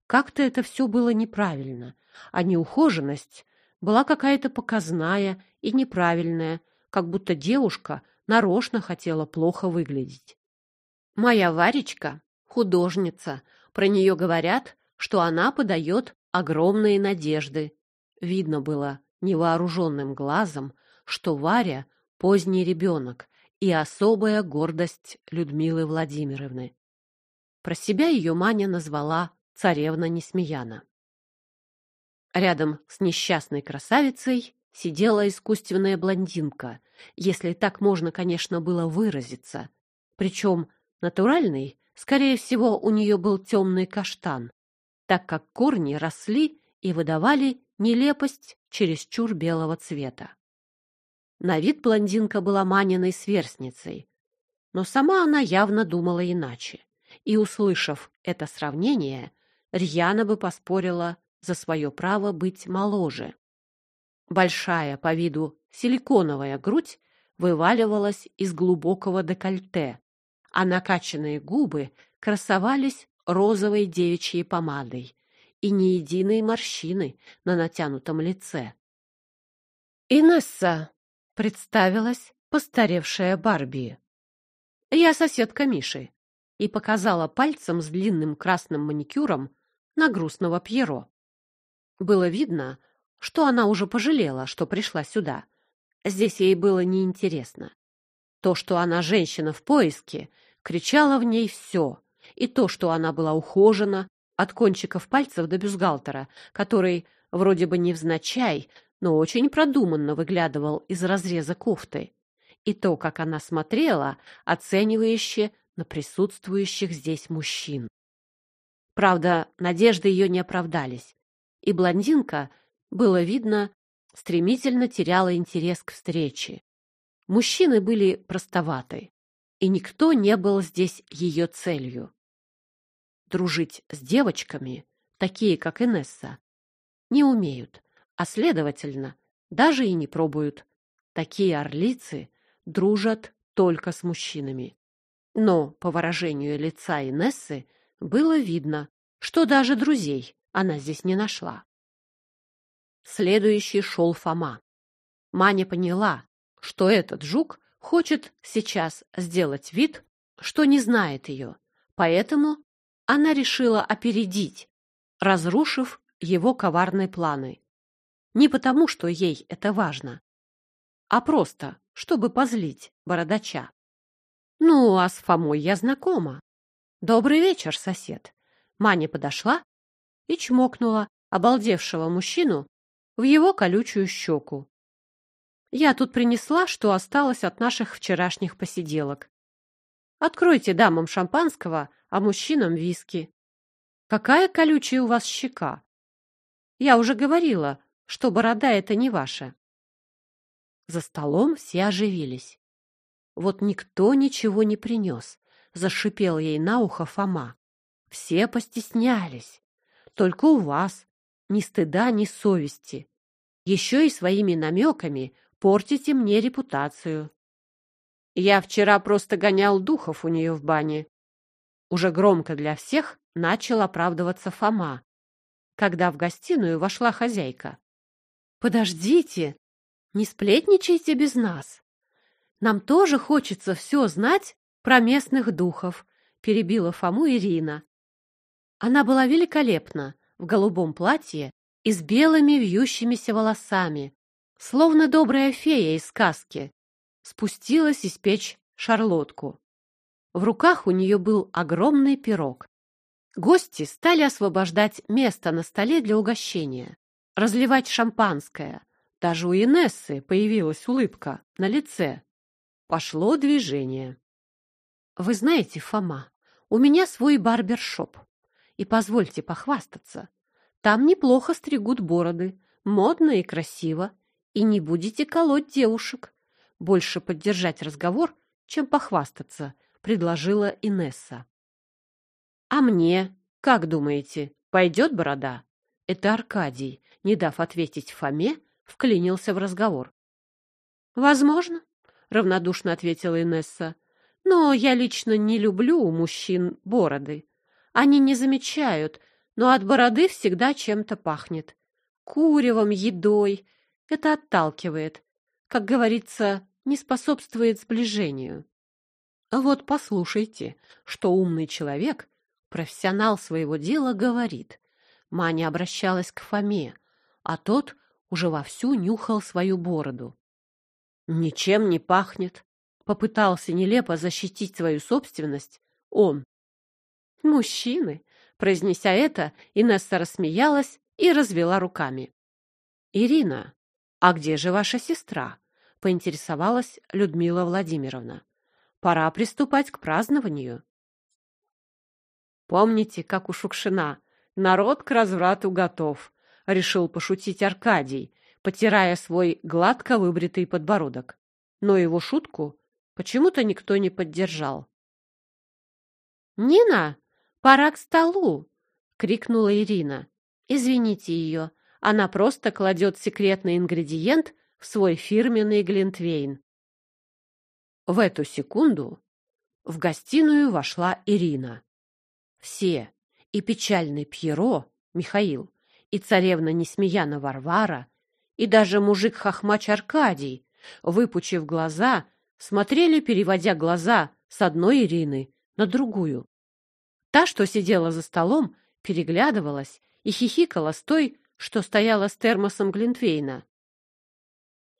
Как-то это все было неправильно, а неухоженность была какая-то показная и неправильная, как будто девушка нарочно хотела плохо выглядеть. Моя Варечка — художница, про нее говорят, что она подает огромные надежды. Видно было невооруженным глазом, что Варя — поздний ребенок и особая гордость Людмилы Владимировны. Про себя ее Маня назвала царевна Несмеяна. Рядом с несчастной красавицей сидела искусственная блондинка, если так можно, конечно, было выразиться. Причем натуральный, скорее всего, у нее был темный каштан, так как корни росли и выдавали нелепость чересчур белого цвета. На вид блондинка была Маниной сверстницей, но сама она явно думала иначе, и, услышав это сравнение, рьяно бы поспорила за свое право быть моложе. Большая по виду силиконовая грудь вываливалась из глубокого декольте, а накачанные губы красовались розовой девичьей помадой и ни единой морщины на натянутом лице. «Инесса!» — представилась постаревшая Барби. «Я соседка Миши» и показала пальцем с длинным красным маникюром на грустного Пьеро. Было видно, что она уже пожалела, что пришла сюда. Здесь ей было неинтересно. То, что она женщина в поиске, кричало в ней все. И то, что она была ухожена, от кончиков пальцев до бюстгальтера, который вроде бы невзначай, но очень продуманно выглядывал из разреза кофты. И то, как она смотрела, оценивающе на присутствующих здесь мужчин. Правда, надежды ее не оправдались, и блондинка, было видно, стремительно теряла интерес к встрече. Мужчины были простоваты, и никто не был здесь ее целью. Дружить с девочками, такие как Инесса, не умеют, а, следовательно, даже и не пробуют. Такие орлицы дружат только с мужчинами. Но по выражению лица Инессы было видно, что даже друзей она здесь не нашла. Следующий шел Фома. Маня поняла, что этот жук хочет сейчас сделать вид, что не знает ее, поэтому она решила опередить, разрушив его коварные планы. Не потому, что ей это важно, а просто, чтобы позлить бородача. Ну, а с Фомой я знакома. «Добрый вечер, сосед!» Маня подошла и чмокнула обалдевшего мужчину в его колючую щеку. «Я тут принесла, что осталось от наших вчерашних посиделок. Откройте дамам шампанского, а мужчинам виски. Какая колючая у вас щека! Я уже говорила, что борода — это не ваша». За столом все оживились. Вот никто ничего не принес, зашипел ей на ухо Фома. Все постеснялись. Только у вас ни стыда, ни совести. Еще и своими намеками портите мне репутацию. Я вчера просто гонял духов у нее в бане. Уже громко для всех начал оправдываться Фома, когда в гостиную вошла хозяйка. «Подождите, не сплетничайте без нас. Нам тоже хочется все знать про местных духов, перебила Фому Ирина. Она была великолепна в голубом платье и с белыми вьющимися волосами, словно добрая фея из сказки, спустилась испечь шарлотку. В руках у нее был огромный пирог. Гости стали освобождать место на столе для угощения, разливать шампанское. Даже у Инессы появилась улыбка на лице. Пошло движение. Вы знаете, Фома, у меня свой барбершоп. И позвольте похвастаться. Там неплохо стригут бороды, модно и красиво, и не будете колоть девушек. Больше поддержать разговор, чем похвастаться, предложила Инесса. А мне, как думаете, пойдет борода? Это Аркадий, не дав ответить Фоме, вклинился в разговор. Возможно, равнодушно ответила Инесса. Но я лично не люблю у мужчин бороды. Они не замечают, но от бороды всегда чем-то пахнет. Куревом, едой. Это отталкивает. Как говорится, не способствует сближению. Вот послушайте, что умный человек, профессионал своего дела, говорит. Маня обращалась к Фоме, а тот уже вовсю нюхал свою бороду. Ничем не пахнет. Попытался нелепо защитить свою собственность он. Мужчины, произнеся это, Инесса рассмеялась и развела руками. Ирина, а где же ваша сестра? поинтересовалась Людмила Владимировна. Пора приступать к празднованию. Помните, как у Шукшина народ к разврату готов, решил пошутить Аркадий, потирая свой гладко выбритый подбородок. Но его шутку почему-то никто не поддержал. «Нина, пора к столу!» — крикнула Ирина. «Извините ее, она просто кладет секретный ингредиент в свой фирменный глинтвейн». В эту секунду в гостиную вошла Ирина. Все, и печальный Пьеро, Михаил, и царевна Несмеяна Варвара, и даже мужик-хохмач Аркадий, выпучив глаза, смотрели, переводя глаза с одной Ирины на другую. Та, что сидела за столом, переглядывалась и хихикала с той, что стояла с термосом Глинтвейна.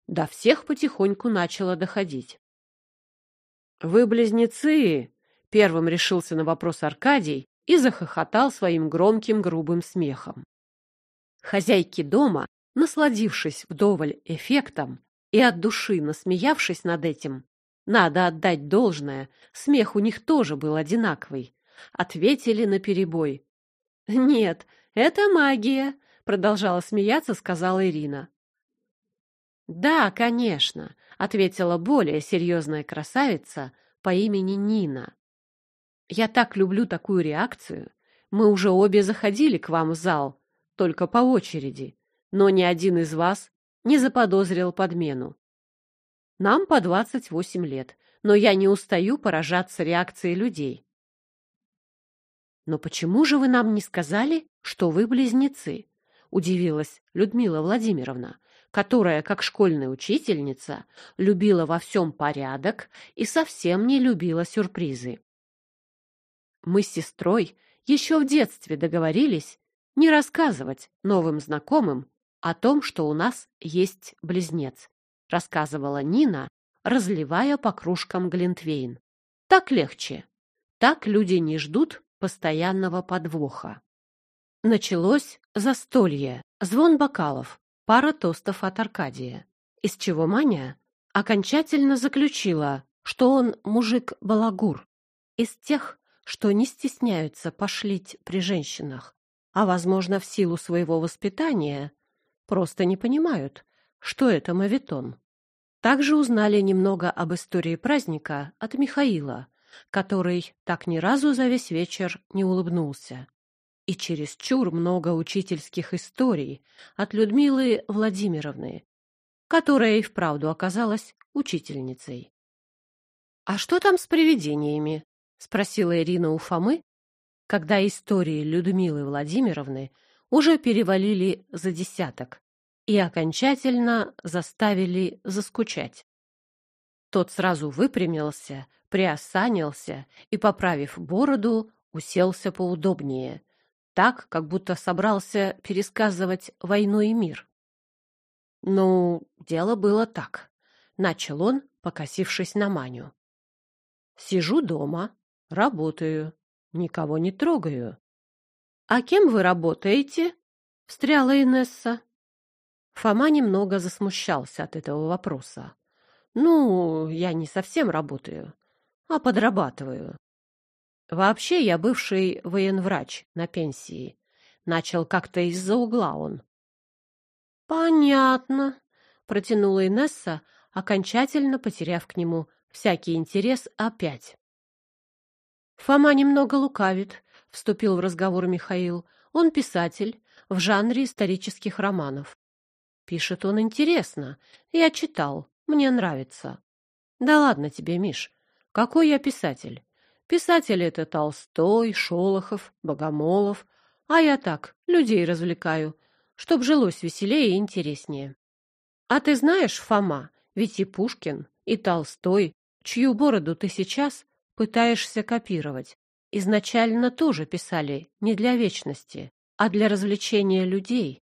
До всех потихоньку начало доходить. «Вы близнецы!» — первым решился на вопрос Аркадий и захохотал своим громким грубым смехом. Хозяйки дома насладившись вдоволь эффектом и от души насмеявшись над этим, надо отдать должное, смех у них тоже был одинаковый, ответили наперебой. «Нет, это магия», — продолжала смеяться, сказала Ирина. «Да, конечно», — ответила более серьезная красавица по имени Нина. «Я так люблю такую реакцию. Мы уже обе заходили к вам в зал, только по очереди но ни один из вас не заподозрил подмену. Нам по 28 лет, но я не устаю поражаться реакцией людей. Но почему же вы нам не сказали, что вы близнецы? удивилась Людмила Владимировна, которая, как школьная учительница, любила во всем порядок и совсем не любила сюрпризы. Мы с сестрой еще в детстве договорились не рассказывать новым знакомым о том, что у нас есть близнец, рассказывала Нина, разливая по кружкам глинтвейн. Так легче. Так люди не ждут постоянного подвоха. Началось застолье, звон бокалов, пара тостов от Аркадия, из чего Маня окончательно заключила, что он мужик-балагур, из тех, что не стесняются пошлить при женщинах, а, возможно, в силу своего воспитания просто не понимают, что это мавитон. Также узнали немного об истории праздника от Михаила, который так ни разу за весь вечер не улыбнулся. И чересчур много учительских историй от Людмилы Владимировны, которая и вправду оказалась учительницей. «А что там с привидениями?» — спросила Ирина у Фомы, когда истории Людмилы Владимировны уже перевалили за десяток и окончательно заставили заскучать. Тот сразу выпрямился, приосанился и, поправив бороду, уселся поудобнее, так, как будто собрался пересказывать «Войну и мир». «Ну, дело было так», — начал он, покосившись на Маню. «Сижу дома, работаю, никого не трогаю. «А кем вы работаете?» — встряла Инесса. Фома немного засмущался от этого вопроса. «Ну, я не совсем работаю, а подрабатываю. Вообще я бывший военврач на пенсии, Начал как-то из-за угла он. «Понятно», — протянула Инесса, окончательно потеряв к нему всякий интерес опять. Фома немного лукавит, — вступил в разговор Михаил. Он писатель в жанре исторических романов. Пишет он интересно. Я читал. Мне нравится. Да ладно тебе, Миш. Какой я писатель? Писатель — это Толстой, Шолохов, Богомолов. А я так, людей развлекаю, чтоб жилось веселее и интереснее. А ты знаешь, Фома, ведь и Пушкин, и Толстой, чью бороду ты сейчас пытаешься копировать, изначально тоже писали не для вечности, а для развлечения людей.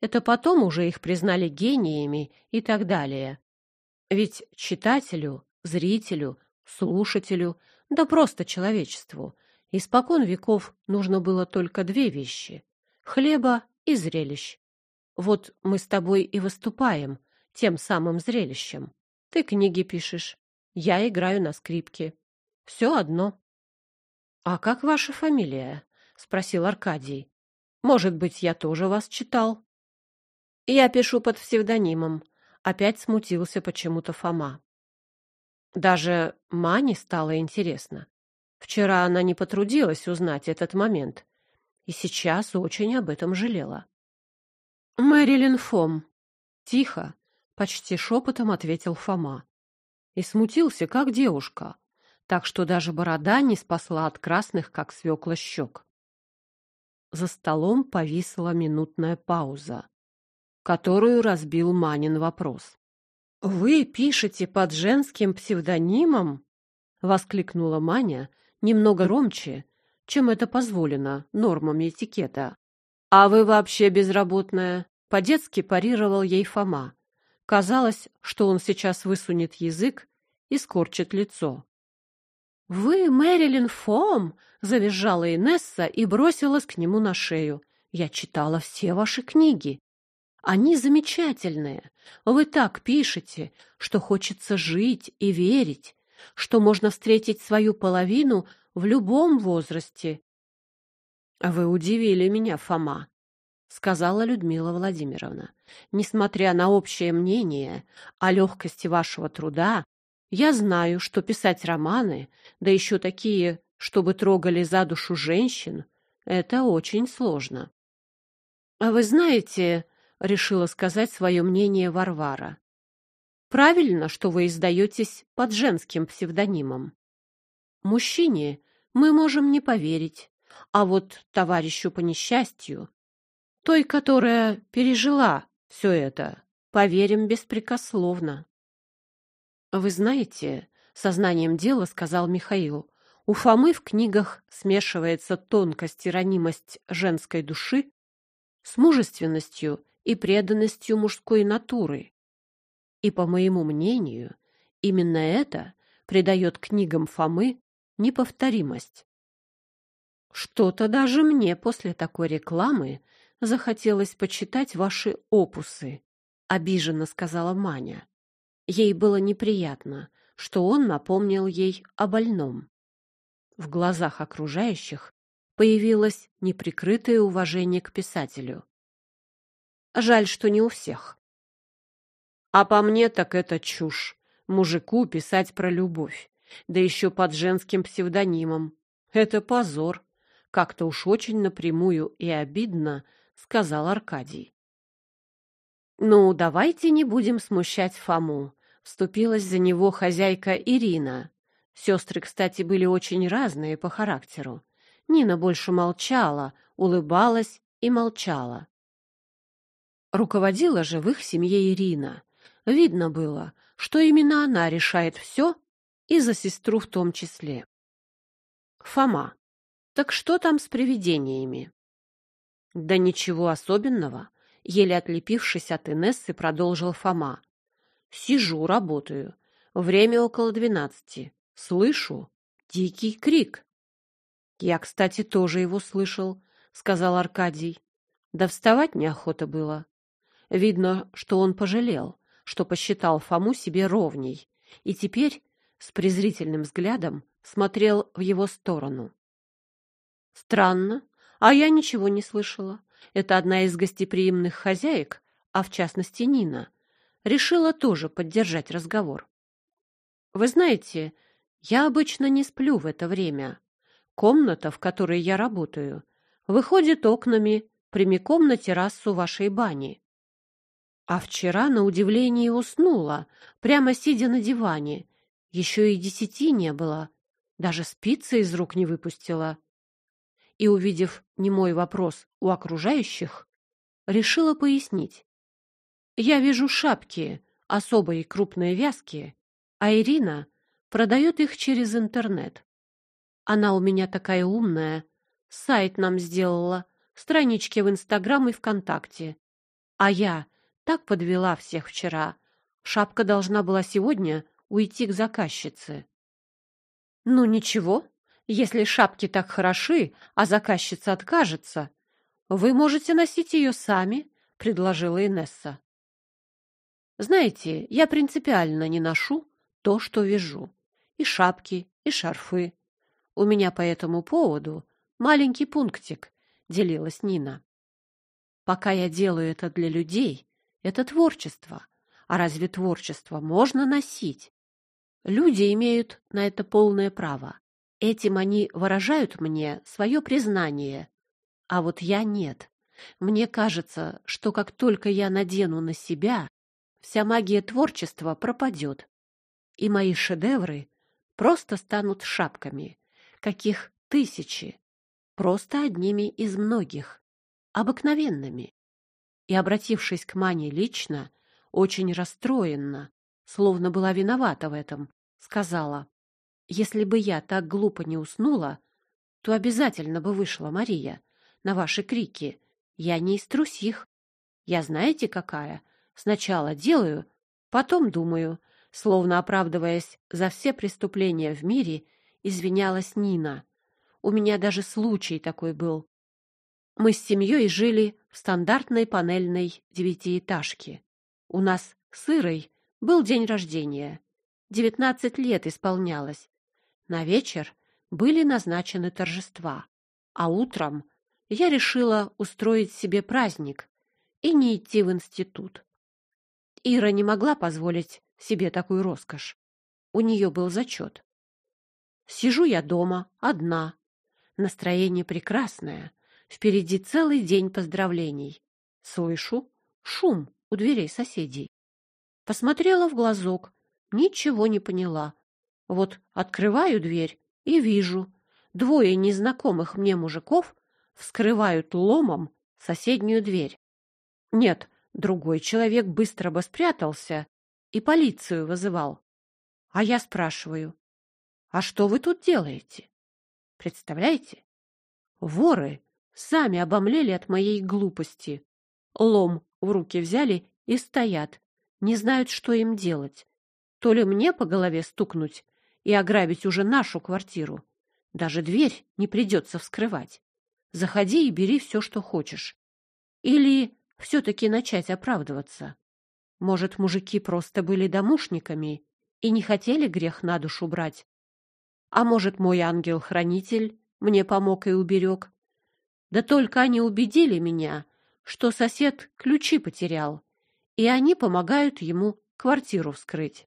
Это потом уже их признали гениями и так далее. Ведь читателю, зрителю, слушателю, да просто человечеству, испокон веков нужно было только две вещи — хлеба и зрелищ. Вот мы с тобой и выступаем тем самым зрелищем. Ты книги пишешь, я играю на скрипке. Все одно. — А как ваша фамилия? — спросил Аркадий. — Может быть, я тоже вас читал? — Я пишу под псевдонимом. Опять смутился почему-то Фома. Даже Мане стало интересно. Вчера она не потрудилась узнать этот момент, и сейчас очень об этом жалела. «Мэрилин Фом», — тихо, почти шепотом ответил Фома. И смутился, как девушка, так что даже борода не спасла от красных, как свекла щек. За столом повисла минутная пауза, которую разбил Манин вопрос. «Вы пишете под женским псевдонимом?» — воскликнула Маня немного громче, чем это позволено нормами этикета. «А вы вообще безработная?» — по-детски парировал ей Фома. Казалось, что он сейчас высунет язык и скорчит лицо. «Вы Мэрилин Фом!» — завизжала Инесса и бросилась к нему на шею. «Я читала все ваши книги. Они замечательные. Вы так пишете, что хочется жить и верить, что можно встретить свою половину в любом возрасте». «Вы удивили меня, Фома», — сказала Людмила Владимировна. «Несмотря на общее мнение о легкости вашего труда, я знаю, что писать романы, да еще такие, чтобы трогали за душу женщин, это очень сложно». «А вы знаете...» — решила сказать свое мнение Варвара. «Правильно, что вы издаетесь под женским псевдонимом. Мужчине мы можем не поверить, а вот товарищу по несчастью той, которая пережила все это, поверим беспрекословно. Вы знаете, сознанием дела сказал Михаил, у Фомы в книгах смешивается тонкость и ранимость женской души с мужественностью и преданностью мужской натуры. И, по моему мнению, именно это придает книгам Фомы неповторимость. Что-то даже мне после такой рекламы захотелось почитать ваши опусы, — обиженно сказала Маня. Ей было неприятно, что он напомнил ей о больном. В глазах окружающих появилось неприкрытое уважение к писателю. Жаль, что не у всех. А по мне так это чушь. Мужику писать про любовь, да еще под женским псевдонимом. Это позор. Как-то уж очень напрямую и обидно сказал Аркадий. «Ну, давайте не будем смущать Фому», — вступилась за него хозяйка Ирина. Сестры, кстати, были очень разные по характеру. Нина больше молчала, улыбалась и молчала. Руководила же в их семье Ирина. Видно было, что именно она решает все, и за сестру в том числе. Фома, так что там с привидениями? Да ничего особенного, еле отлепившись от Инессы, продолжил Фома. Сижу, работаю. Время около двенадцати. Слышу дикий крик. Я, кстати, тоже его слышал, сказал Аркадий. Да вставать неохота было. Видно, что он пожалел, что посчитал Фому себе ровней, и теперь с презрительным взглядом смотрел в его сторону. Странно, А я ничего не слышала. Это одна из гостеприимных хозяек, а в частности Нина, решила тоже поддержать разговор. Вы знаете, я обычно не сплю в это время. Комната, в которой я работаю, выходит окнами прямиком на террасу вашей бани. А вчера, на удивление, уснула, прямо сидя на диване. Еще и десяти не было. Даже спицы из рук не выпустила. И, увидев немой вопрос у окружающих, решила пояснить. Я вижу шапки, особые крупные вязки, а Ирина продает их через интернет. Она у меня такая умная, сайт нам сделала, странички в Инстаграм и ВКонтакте. А я так подвела всех вчера. Шапка должна была сегодня уйти к заказчице. Ну ничего, если шапки так хороши, а заказчица откажется, вы можете носить ее сами, предложила Инесса. Знаете, я принципиально не ношу то, что вяжу. И шапки, и шарфы. У меня по этому поводу маленький пунктик, делилась Нина. Пока я делаю это для людей, это творчество. А разве творчество можно носить? Люди имеют на это полное право. Этим они выражают мне свое признание. А вот я нет. Мне кажется, что как только я надену на себя, вся магия творчества пропадет. И мои шедевры просто станут шапками, каких тысячи, просто одними из многих, обыкновенными и, обратившись к Мане лично, очень расстроенно, словно была виновата в этом, сказала, «Если бы я так глупо не уснула, то обязательно бы вышла Мария на ваши крики. Я не из трусих. Я знаете какая? Сначала делаю, потом думаю». Словно оправдываясь за все преступления в мире, извинялась Нина. «У меня даже случай такой был. Мы с семьей жили в стандартной панельной девятиэтажке. У нас с Ирой был день рождения. Девятнадцать лет исполнялось. На вечер были назначены торжества, а утром я решила устроить себе праздник и не идти в институт. Ира не могла позволить себе такую роскошь. У нее был зачет. Сижу я дома, одна. Настроение прекрасное. Впереди целый день поздравлений. Слышу шум у дверей соседей. Посмотрела в глазок, ничего не поняла. Вот открываю дверь и вижу. Двое незнакомых мне мужиков вскрывают ломом соседнюю дверь. Нет, другой человек быстро бы спрятался и полицию вызывал. А я спрашиваю, а что вы тут делаете? Представляете? Воры Сами обомлели от моей глупости. Лом в руки взяли и стоят, не знают, что им делать. То ли мне по голове стукнуть и ограбить уже нашу квартиру. Даже дверь не придется вскрывать. Заходи и бери все, что хочешь. Или все-таки начать оправдываться. Может, мужики просто были домушниками и не хотели грех на душу брать. А может, мой ангел-хранитель мне помог и уберег. Да только они убедили меня, что сосед ключи потерял, и они помогают ему квартиру вскрыть.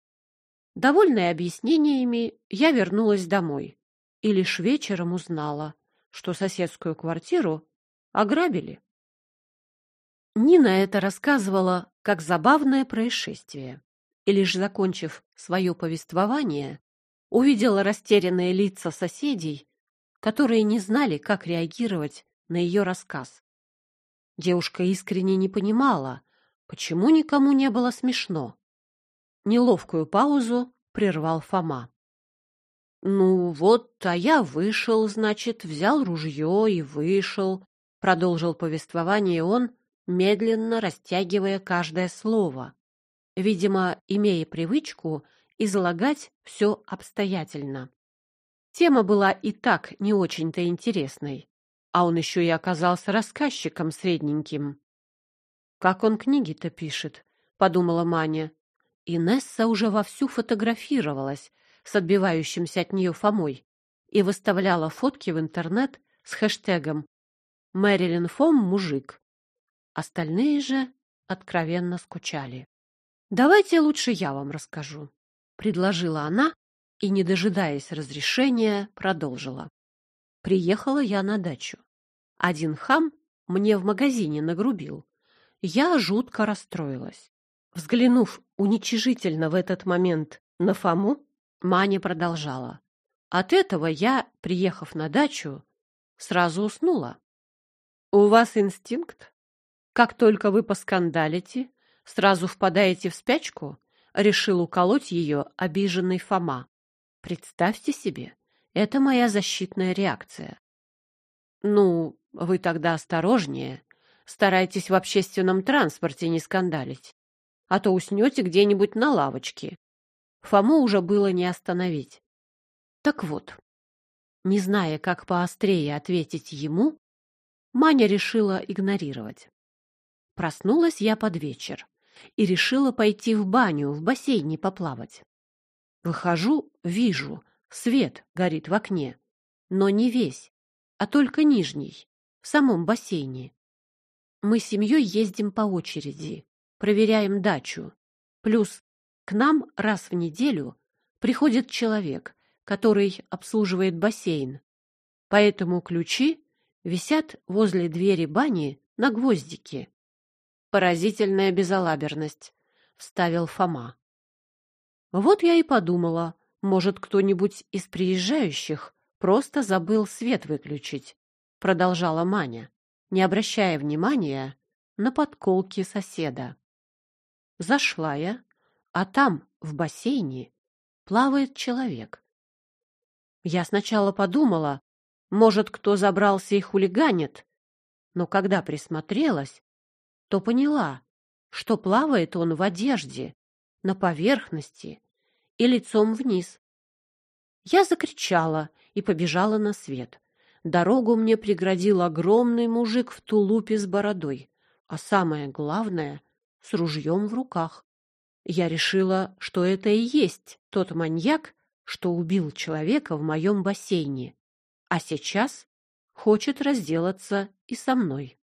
Довольная объяснениями, я вернулась домой и лишь вечером узнала, что соседскую квартиру ограбили. Нина это рассказывала как забавное происшествие, и лишь закончив свое повествование, увидела растерянные лица соседей, которые не знали, как реагировать на ее рассказ. Девушка искренне не понимала, почему никому не было смешно. Неловкую паузу прервал Фома. «Ну вот, а я вышел, значит, взял ружье и вышел», — продолжил повествование он, медленно растягивая каждое слово, видимо, имея привычку излагать все обстоятельно. Тема была и так не очень-то интересной а он еще и оказался рассказчиком средненьким. «Как он книги-то пишет?» — подумала Маня. Инесса уже вовсю фотографировалась с отбивающимся от нее Фомой и выставляла фотки в интернет с хэштегом Мэрилин Фом — мужик. Остальные же откровенно скучали. «Давайте лучше я вам расскажу», — предложила она и, не дожидаясь разрешения, продолжила. Приехала я на дачу. Один хам мне в магазине нагрубил. Я жутко расстроилась. Взглянув уничижительно в этот момент на Фому, Маня продолжала. От этого я, приехав на дачу, сразу уснула. У вас инстинкт? Как только вы поскандалите, сразу впадаете в спячку? Решил уколоть ее обиженный Фома. Представьте себе, это моя защитная реакция. Ну, вы тогда осторожнее. Старайтесь в общественном транспорте не скандалить, а то уснете где-нибудь на лавочке. Фому уже было не остановить. Так вот, не зная, как поострее ответить ему, Маня решила игнорировать. Проснулась я под вечер и решила пойти в баню, в бассейне поплавать. Выхожу, вижу, свет горит в окне, но не весь, а только нижний, в самом бассейне. Мы с семьей ездим по очереди, проверяем дачу. Плюс к нам раз в неделю приходит человек, который обслуживает бассейн. Поэтому ключи висят возле двери бани на гвоздике. Поразительная безалаберность, вставил Фома. Вот я и подумала, может, кто-нибудь из приезжающих просто забыл свет выключить, продолжала Маня, не обращая внимания на подколки соседа. Зашла я, а там, в бассейне, плавает человек. Я сначала подумала, может, кто забрался и хулиганит, но когда присмотрелась, то поняла, что плавает он в одежде, на поверхности и лицом вниз. Я закричала и побежала на свет. Дорогу мне преградил огромный мужик в тулупе с бородой, а самое главное — с ружьем в руках. Я решила, что это и есть тот маньяк, что убил человека в моем бассейне, а сейчас хочет разделаться и со мной.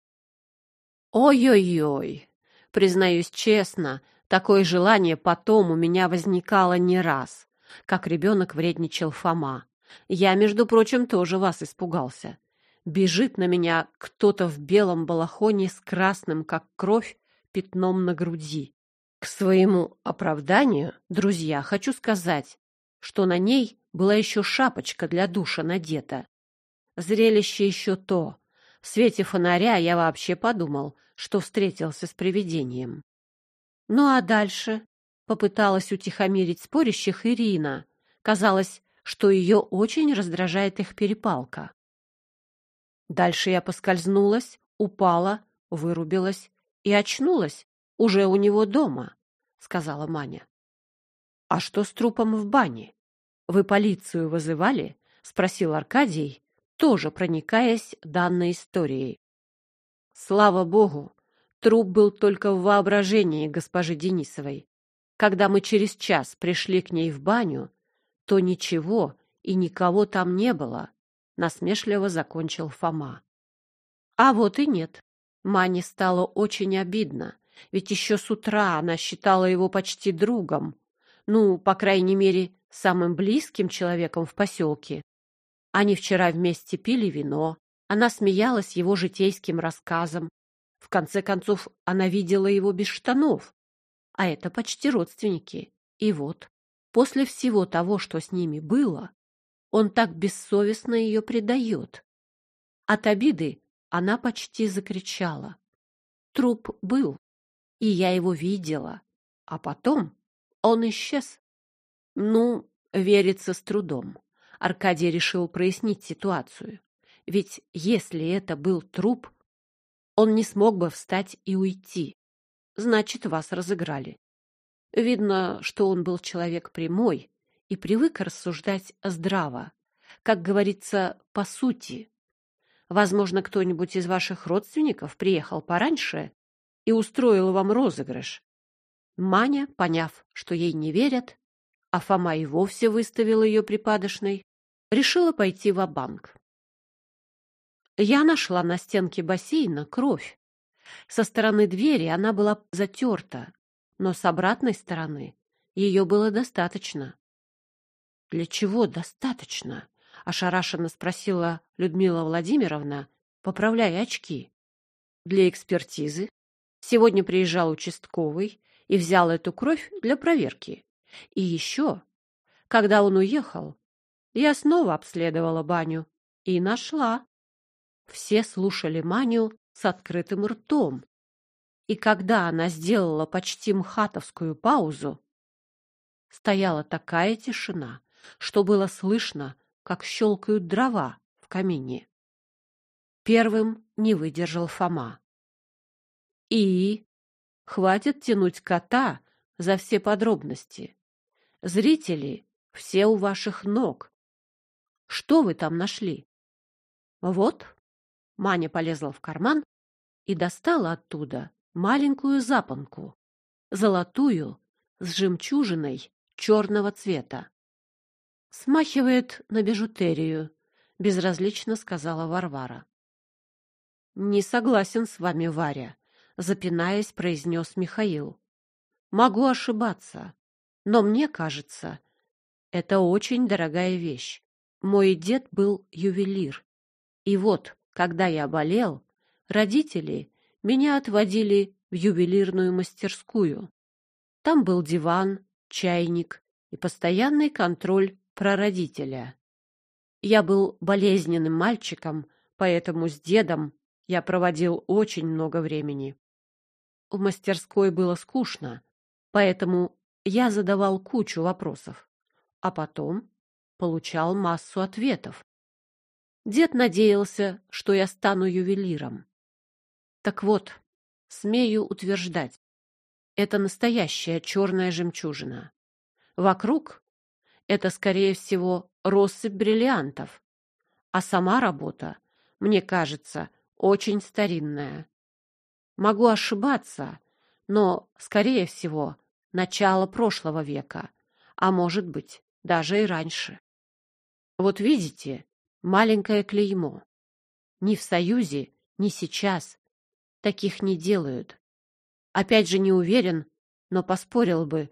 Ой-ой-ой, признаюсь честно, такое желание потом у меня возникало не раз, как ребенок вредничал Фома. Я, между прочим, тоже вас испугался. Бежит на меня кто-то в белом балахоне с красным, как кровь, пятном на груди. К своему оправданию, друзья, хочу сказать, что на ней была еще шапочка для душа надета. Зрелище еще то. В свете фонаря я вообще подумал, что встретился с привидением. Ну а дальше попыталась утихомирить спорящих Ирина. Казалось, что ее очень раздражает их перепалка. Дальше я поскользнулась, упала, вырубилась и очнулась уже у него дома, сказала Маня. А что с трупом в бане? Вы полицию вызывали? спросил Аркадий, тоже проникаясь данной историей. Слава богу, труп был только в воображении госпожи Денисовой. Когда мы через час пришли к ней в баню, то ничего и никого там не было, насмешливо закончил Фома. А вот и нет. Мане стало очень обидно, ведь еще с утра она считала его почти другом, ну, по крайней мере, самым близким человеком в поселке. Они вчера вместе пили вино, она смеялась его житейским рассказом. В конце концов, она видела его без штанов, а это почти родственники. И вот, После всего того, что с ними было, он так бессовестно ее предает. От обиды она почти закричала. Труп был, и я его видела, а потом он исчез. Ну, верится с трудом. Аркадий решил прояснить ситуацию. Ведь если это был труп, он не смог бы встать и уйти. Значит, вас разыграли. Видно, что он был человек прямой и привык рассуждать здраво, как говорится, по сути. Возможно, кто-нибудь из ваших родственников приехал пораньше и устроил вам розыгрыш. Маня, поняв, что ей не верят, а Фома и вовсе выставил ее припадочной, решила пойти в банк Я нашла на стенке бассейна кровь. Со стороны двери она была затерта, но с обратной стороны ее было достаточно. «Для чего достаточно?» — ошарашенно спросила Людмила Владимировна, поправляя очки. «Для экспертизы. Сегодня приезжал участковый и взял эту кровь для проверки. И еще, когда он уехал, я снова обследовала баню и нашла. Все слушали Маню с открытым ртом. И когда она сделала почти мхатовскую паузу, стояла такая тишина, что было слышно, как щелкают дрова в камине. Первым не выдержал Фома. И хватит тянуть кота за все подробности. Зрители все у ваших ног. Что вы там нашли? Вот. Маня полезла в карман и достала оттуда маленькую запонку, золотую, с жемчужиной черного цвета. Смахивает на бижутерию, безразлично сказала Варвара. Не согласен с вами, Варя, запинаясь, произнес Михаил. Могу ошибаться, но мне кажется, это очень дорогая вещь. Мой дед был ювелир. И вот, когда я болел, родители меня отводили в ювелирную мастерскую. Там был диван, чайник и постоянный контроль прародителя. Я был болезненным мальчиком, поэтому с дедом я проводил очень много времени. В мастерской было скучно, поэтому я задавал кучу вопросов, а потом получал массу ответов. Дед надеялся, что я стану ювелиром. Так вот, смею утверждать, это настоящая черная жемчужина. Вокруг это, скорее всего, россыпь бриллиантов, а сама работа, мне кажется, очень старинная. Могу ошибаться, но, скорее всего, начало прошлого века, а может быть, даже и раньше. Вот видите, маленькое клеймо. Ни в Союзе, ни сейчас таких не делают. Опять же не уверен, но поспорил бы,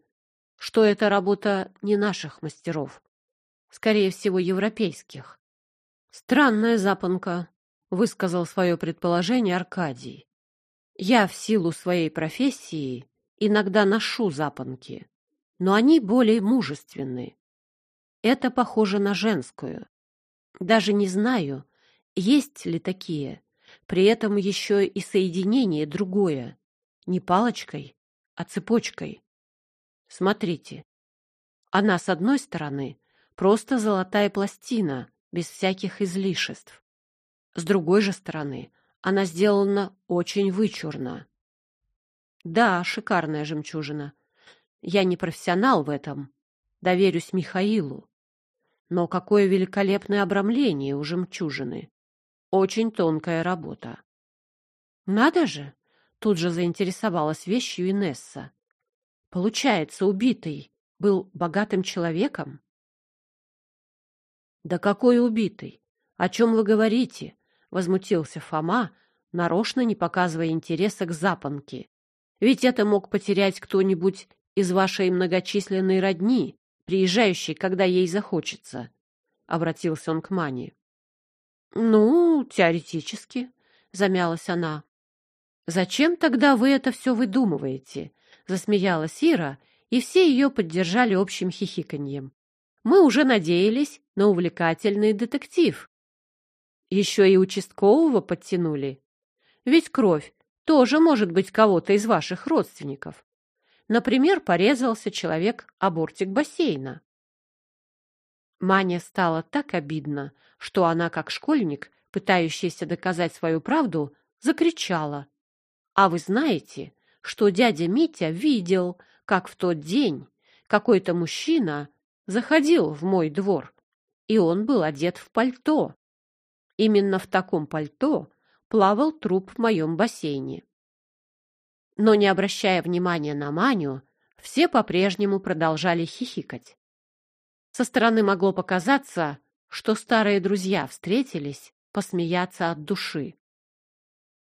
что это работа не наших мастеров, скорее всего, европейских. Странная запонка, высказал свое предположение Аркадий. Я в силу своей профессии иногда ношу запонки, но они более мужественны. Это похоже на женскую. Даже не знаю, есть ли такие. При этом еще и соединение другое. Не палочкой, а цепочкой. Смотрите. Она, с одной стороны, просто золотая пластина, без всяких излишеств. С другой же стороны, она сделана очень вычурно. Да, шикарная жемчужина. Я не профессионал в этом. Доверюсь Михаилу. Но какое великолепное обрамление у жемчужины. Очень тонкая работа. Надо же! Тут же заинтересовалась вещью Инесса. Получается, убитый был богатым человеком? Да какой убитый? О чем вы говорите? Возмутился Фома, нарочно не показывая интереса к запонке. Ведь это мог потерять кто-нибудь из вашей многочисленной родни, приезжающей, когда ей захочется. Обратился он к Мане. Ну, теоретически, замялась она. Зачем тогда вы это все выдумываете? Засмеялась Ира, и все ее поддержали общим хихиканьем. Мы уже надеялись на увлекательный детектив. Еще и участкового подтянули. Ведь кровь тоже может быть кого-то из ваших родственников. Например, порезался человек о бортик бассейна. Мане стало так обидно, что она, как школьник, пытающийся доказать свою правду, закричала. «А вы знаете, что дядя Митя видел, как в тот день какой-то мужчина заходил в мой двор, и он был одет в пальто. Именно в таком пальто плавал труп в моем бассейне. Но, не обращая внимания на Маню, все по-прежнему продолжали хихикать. Со стороны могло показаться, что старые друзья встретились посмеяться от души.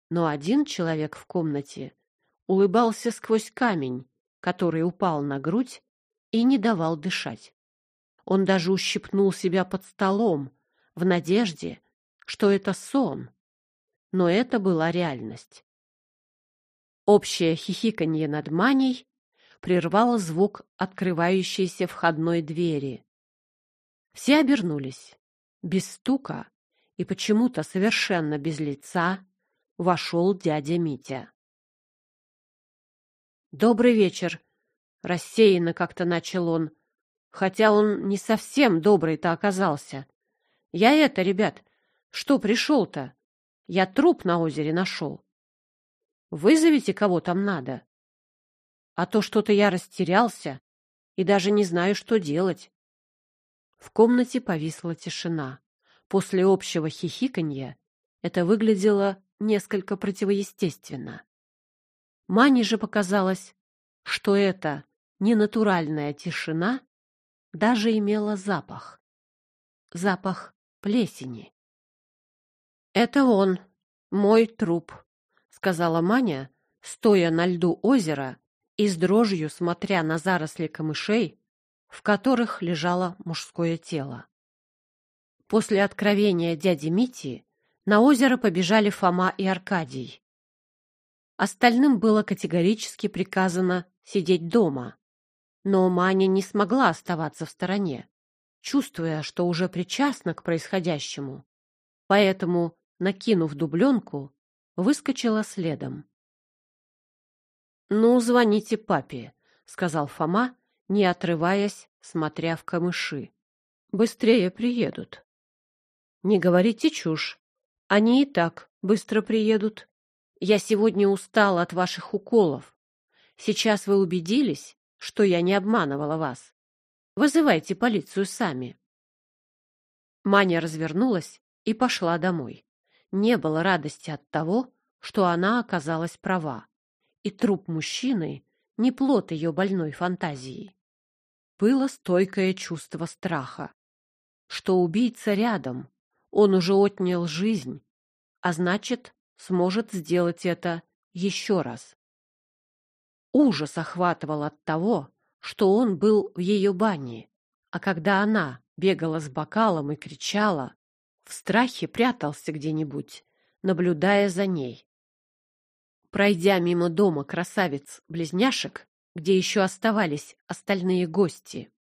Но один человек в комнате улыбался сквозь камень, который упал на грудь и не давал дышать. Он даже ущипнул себя под столом в надежде, что это сон. Но это была реальность. Общее хихиканье над Маней прервало звук открывающейся входной двери. Все обернулись. Без стука и почему-то совершенно без лица вошел дядя Митя. «Добрый вечер!» — рассеянно как-то начал он, хотя он не совсем добрый-то оказался. «Я это, ребят, что пришел-то? Я труп на озере нашел. Вызовите, кого там надо. А то что-то я растерялся и даже не знаю, что делать». В комнате повисла тишина. После общего хихиканья это выглядело несколько противоестественно. Мане же показалось, что эта ненатуральная тишина даже имела запах. Запах плесени. «Это он, мой труп», — сказала Маня, стоя на льду озера и с дрожью смотря на заросли камышей, в которых лежало мужское тело. После откровения дяди Мити на озеро побежали Фома и Аркадий. Остальным было категорически приказано сидеть дома. Но Маня не смогла оставаться в стороне, чувствуя, что уже причастна к происходящему. Поэтому, накинув дубленку, выскочила следом. «Ну, звоните папе», — сказал Фома, не отрываясь, смотря в камыши. «Быстрее приедут». «Не говорите чушь. Они и так быстро приедут. Я сегодня устал от ваших уколов. Сейчас вы убедились, что я не обманывала вас. Вызывайте полицию сами». Маня развернулась и пошла домой. Не было радости от того, что она оказалась права, и труп мужчины не плод ее больной фантазии было стойкое чувство страха, что убийца рядом, он уже отнял жизнь, а значит, сможет сделать это еще раз. Ужас охватывал от того, что он был в ее бане, а когда она бегала с бокалом и кричала, в страхе прятался где-нибудь, наблюдая за ней. Пройдя мимо дома красавиц-близняшек, где еще оставались остальные гости,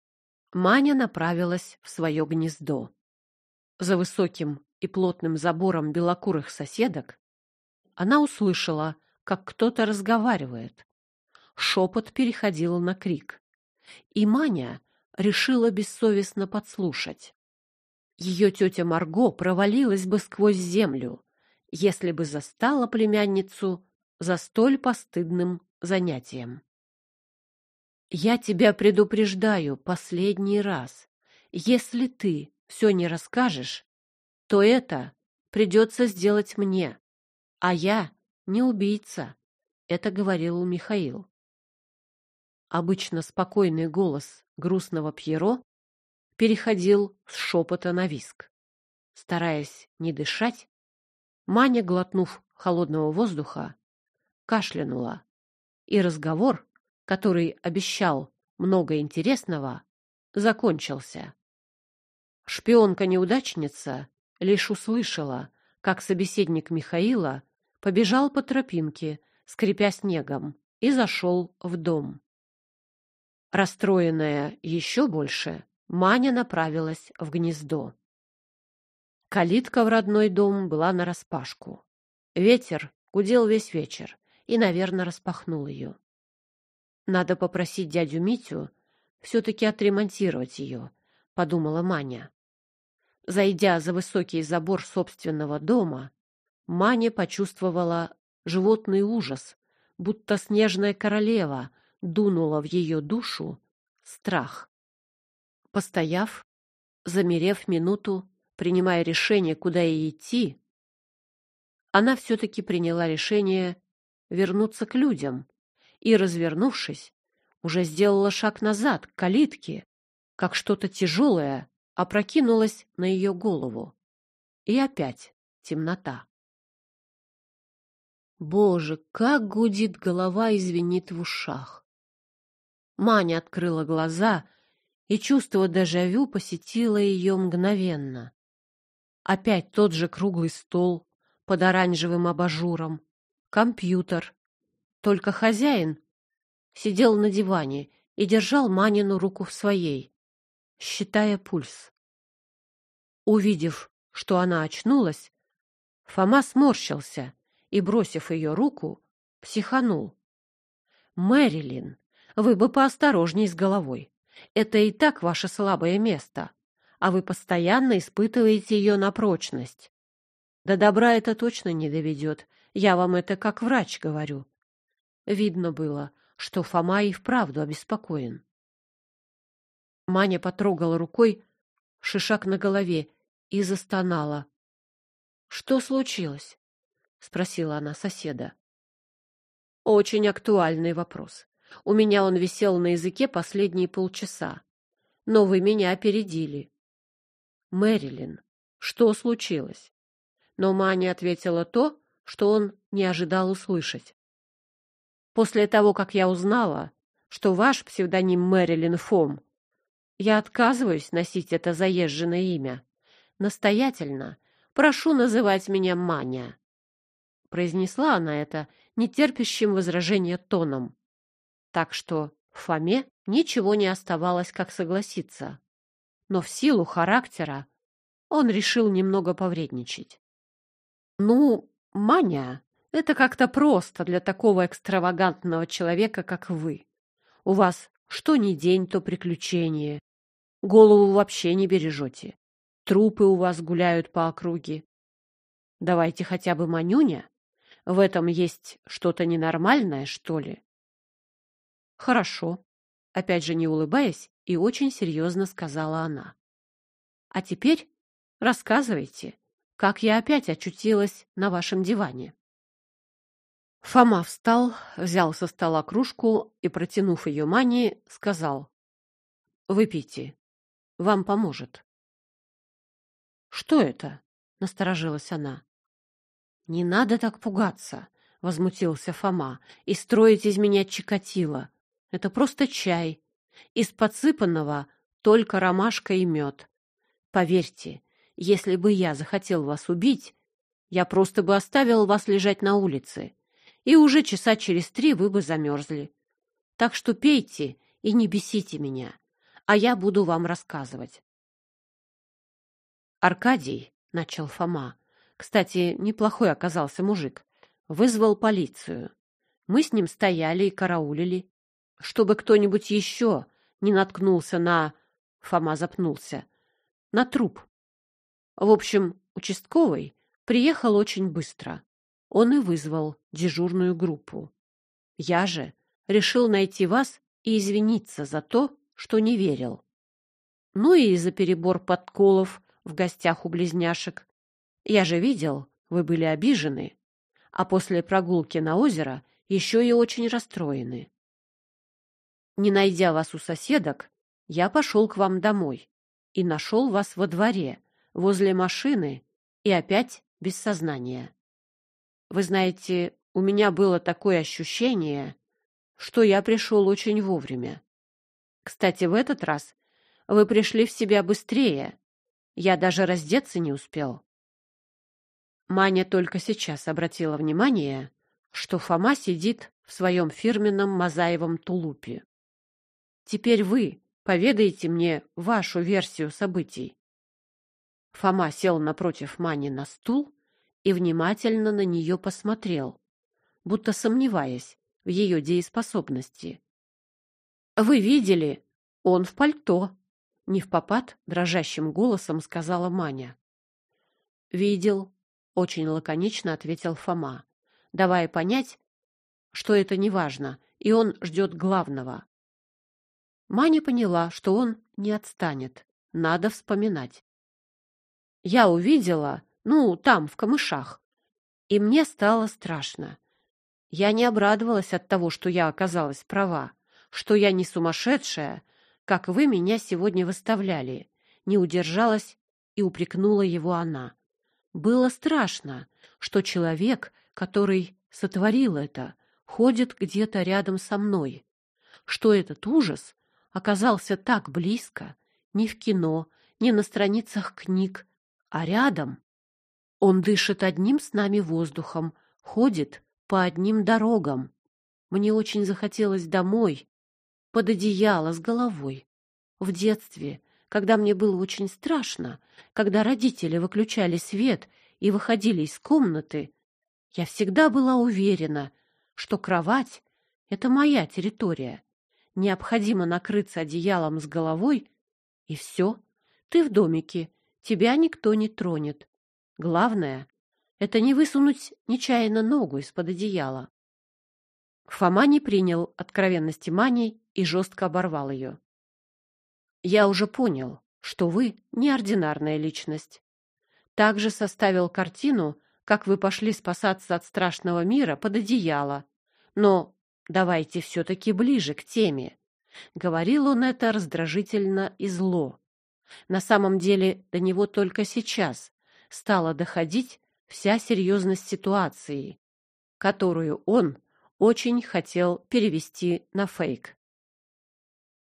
Маня направилась в свое гнездо. За высоким и плотным забором белокурых соседок она услышала, как кто-то разговаривает. Шепот переходил на крик. И Маня решила бессовестно подслушать. Ее тетя Марго провалилась бы сквозь землю, если бы застала племянницу за столь постыдным занятием. Я тебя предупреждаю последний раз. Если ты все не расскажешь, то это придется сделать мне. А я не убийца. Это говорил Михаил. Обычно спокойный голос грустного Пьеро переходил с шепота на виск. Стараясь не дышать, Маня, глотнув холодного воздуха, кашлянула, и разговор который обещал много интересного, закончился. Шпионка-неудачница лишь услышала, как собеседник Михаила побежал по тропинке, скрипя снегом, и зашел в дом. Расстроенная еще больше, Маня направилась в гнездо. Калитка в родной дом была нараспашку. Ветер гудел весь вечер и, наверное, распахнул ее. Надо попросить дядю Митю все-таки отремонтировать ее, — подумала Маня. Зайдя за высокий забор собственного дома, Маня почувствовала животный ужас, будто снежная королева дунула в ее душу страх. Постояв, замерев минуту, принимая решение, куда ей идти, она все-таки приняла решение вернуться к людям, и, развернувшись, уже сделала шаг назад, к калитке, как что-то тяжелое опрокинулось на ее голову. И опять темнота. Боже, как гудит голова и звенит в ушах. Маня открыла глаза, и чувство дежавю посетило ее мгновенно. Опять тот же круглый стол под оранжевым абажуром, компьютер. Только хозяин сидел на диване и держал Манину руку в своей, считая пульс. Увидев, что она очнулась, Фома сморщился и, бросив ее руку, психанул. «Мэрилин, вы бы поосторожней с головой. Это и так ваше слабое место, а вы постоянно испытываете ее на прочность. До добра это точно не доведет, я вам это как врач говорю». Видно было, что Фома и вправду обеспокоен. Маня потрогала рукой шишак на голове и застонала. — Что случилось? — спросила она соседа. — Очень актуальный вопрос. У меня он висел на языке последние полчаса. Но вы меня опередили. — Мэрилин, что случилось? Но Маня ответила то, что он не ожидал услышать. После того, как я узнала, что ваш псевдоним Мэрилин Фом, я отказываюсь носить это заезженное имя. Настоятельно прошу называть меня Маня. Произнесла она это нетерпящим возражения тоном. Так что Фоме ничего не оставалось, как согласиться. Но в силу характера он решил немного повредничать. «Ну, Маня, это как-то просто для такого экстравагантного человека, как вы. У вас что ни день, то приключение. Голову вообще не бережете. Трупы у вас гуляют по округе. Давайте хотя бы Манюня. В этом есть что-то ненормальное, что ли? Хорошо. Опять же не улыбаясь и очень серьезно сказала она. А теперь рассказывайте, как я опять очутилась на вашем диване. Фома встал, взял со стола кружку и, протянув ее Мане, сказал. «Выпейте. Вам поможет». «Что это?» — насторожилась она. «Не надо так пугаться», — возмутился Фома, — «и строить из меня Чикатило. Это просто чай. Из подсыпанного только ромашка и мед. Поверьте, если бы я захотел вас убить, я просто бы оставил вас лежать на улице и уже часа через три вы бы замерзли. Так что пейте и не бесите меня, а я буду вам рассказывать. Аркадий, — начал Фома, — кстати, неплохой оказался мужик, вызвал полицию. Мы с ним стояли и караулили, чтобы кто-нибудь еще не наткнулся на... Фома запнулся. На труп. В общем, участковый приехал очень быстро. Он и вызвал дежурную группу. Я же решил найти вас и извиниться за то, что не верил. Ну и за перебор подколов в гостях у близняшек. Я же видел, вы были обижены, а после прогулки на озеро еще и очень расстроены. Не найдя вас у соседок, я пошел к вам домой и нашел вас во дворе, возле машины и опять без сознания. Вы знаете, у меня было такое ощущение, что я пришел очень вовремя. Кстати, в этот раз вы пришли в себя быстрее. Я даже раздеться не успел. Маня только сейчас обратила внимание, что Фома сидит в своем фирменном мозаевом тулупе. Теперь вы поведаете мне вашу версию событий. Фома сел напротив Мани на стул и внимательно на нее посмотрел, будто сомневаясь в ее дееспособности. «Вы видели? Он в пальто!» — не в попад дрожащим голосом сказала Маня. «Видел», — очень лаконично ответил Фома, давая понять, что это не важно, и он ждет главного. Маня поняла, что он не отстанет. Надо вспоминать. «Я увидела, ну, там, в камышах. И мне стало страшно. Я не обрадовалась от того, что я оказалась права, что я не сумасшедшая, как вы меня сегодня выставляли. Не удержалась и упрекнула его она. Было страшно, что человек, который сотворил это, ходит где-то рядом со мной, что этот ужас оказался так близко, не в кино, не на страницах книг, а рядом. Он дышит одним с нами воздухом, ходит по одним дорогам. Мне очень захотелось домой, под одеяло с головой. В детстве, когда мне было очень страшно, когда родители выключали свет и выходили из комнаты, я всегда была уверена, что кровать — это моя территория. Необходимо накрыться одеялом с головой, и все, ты в домике, тебя никто не тронет. Главное — это не высунуть нечаянно ногу из-под одеяла. Фома не принял откровенности Мани и жестко оборвал ее. «Я уже понял, что вы неординарная личность. Также составил картину, как вы пошли спасаться от страшного мира под одеяло. Но давайте все-таки ближе к теме». Говорил он это раздражительно и зло. На самом деле до него только сейчас стала доходить вся серьезность ситуации, которую он очень хотел перевести на фейк.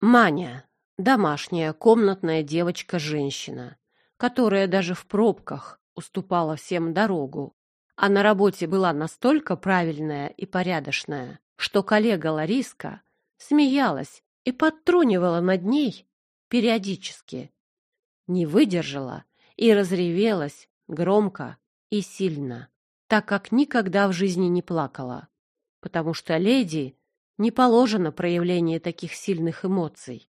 Маня, домашняя комнатная девочка-женщина, которая даже в пробках уступала всем дорогу, а на работе была настолько правильная и порядочная, что коллега Лариска смеялась и подтрунивала над ней периодически. Не выдержала и разревелась громко и сильно, так как никогда в жизни не плакала потому что леди не положено проявление таких сильных эмоций.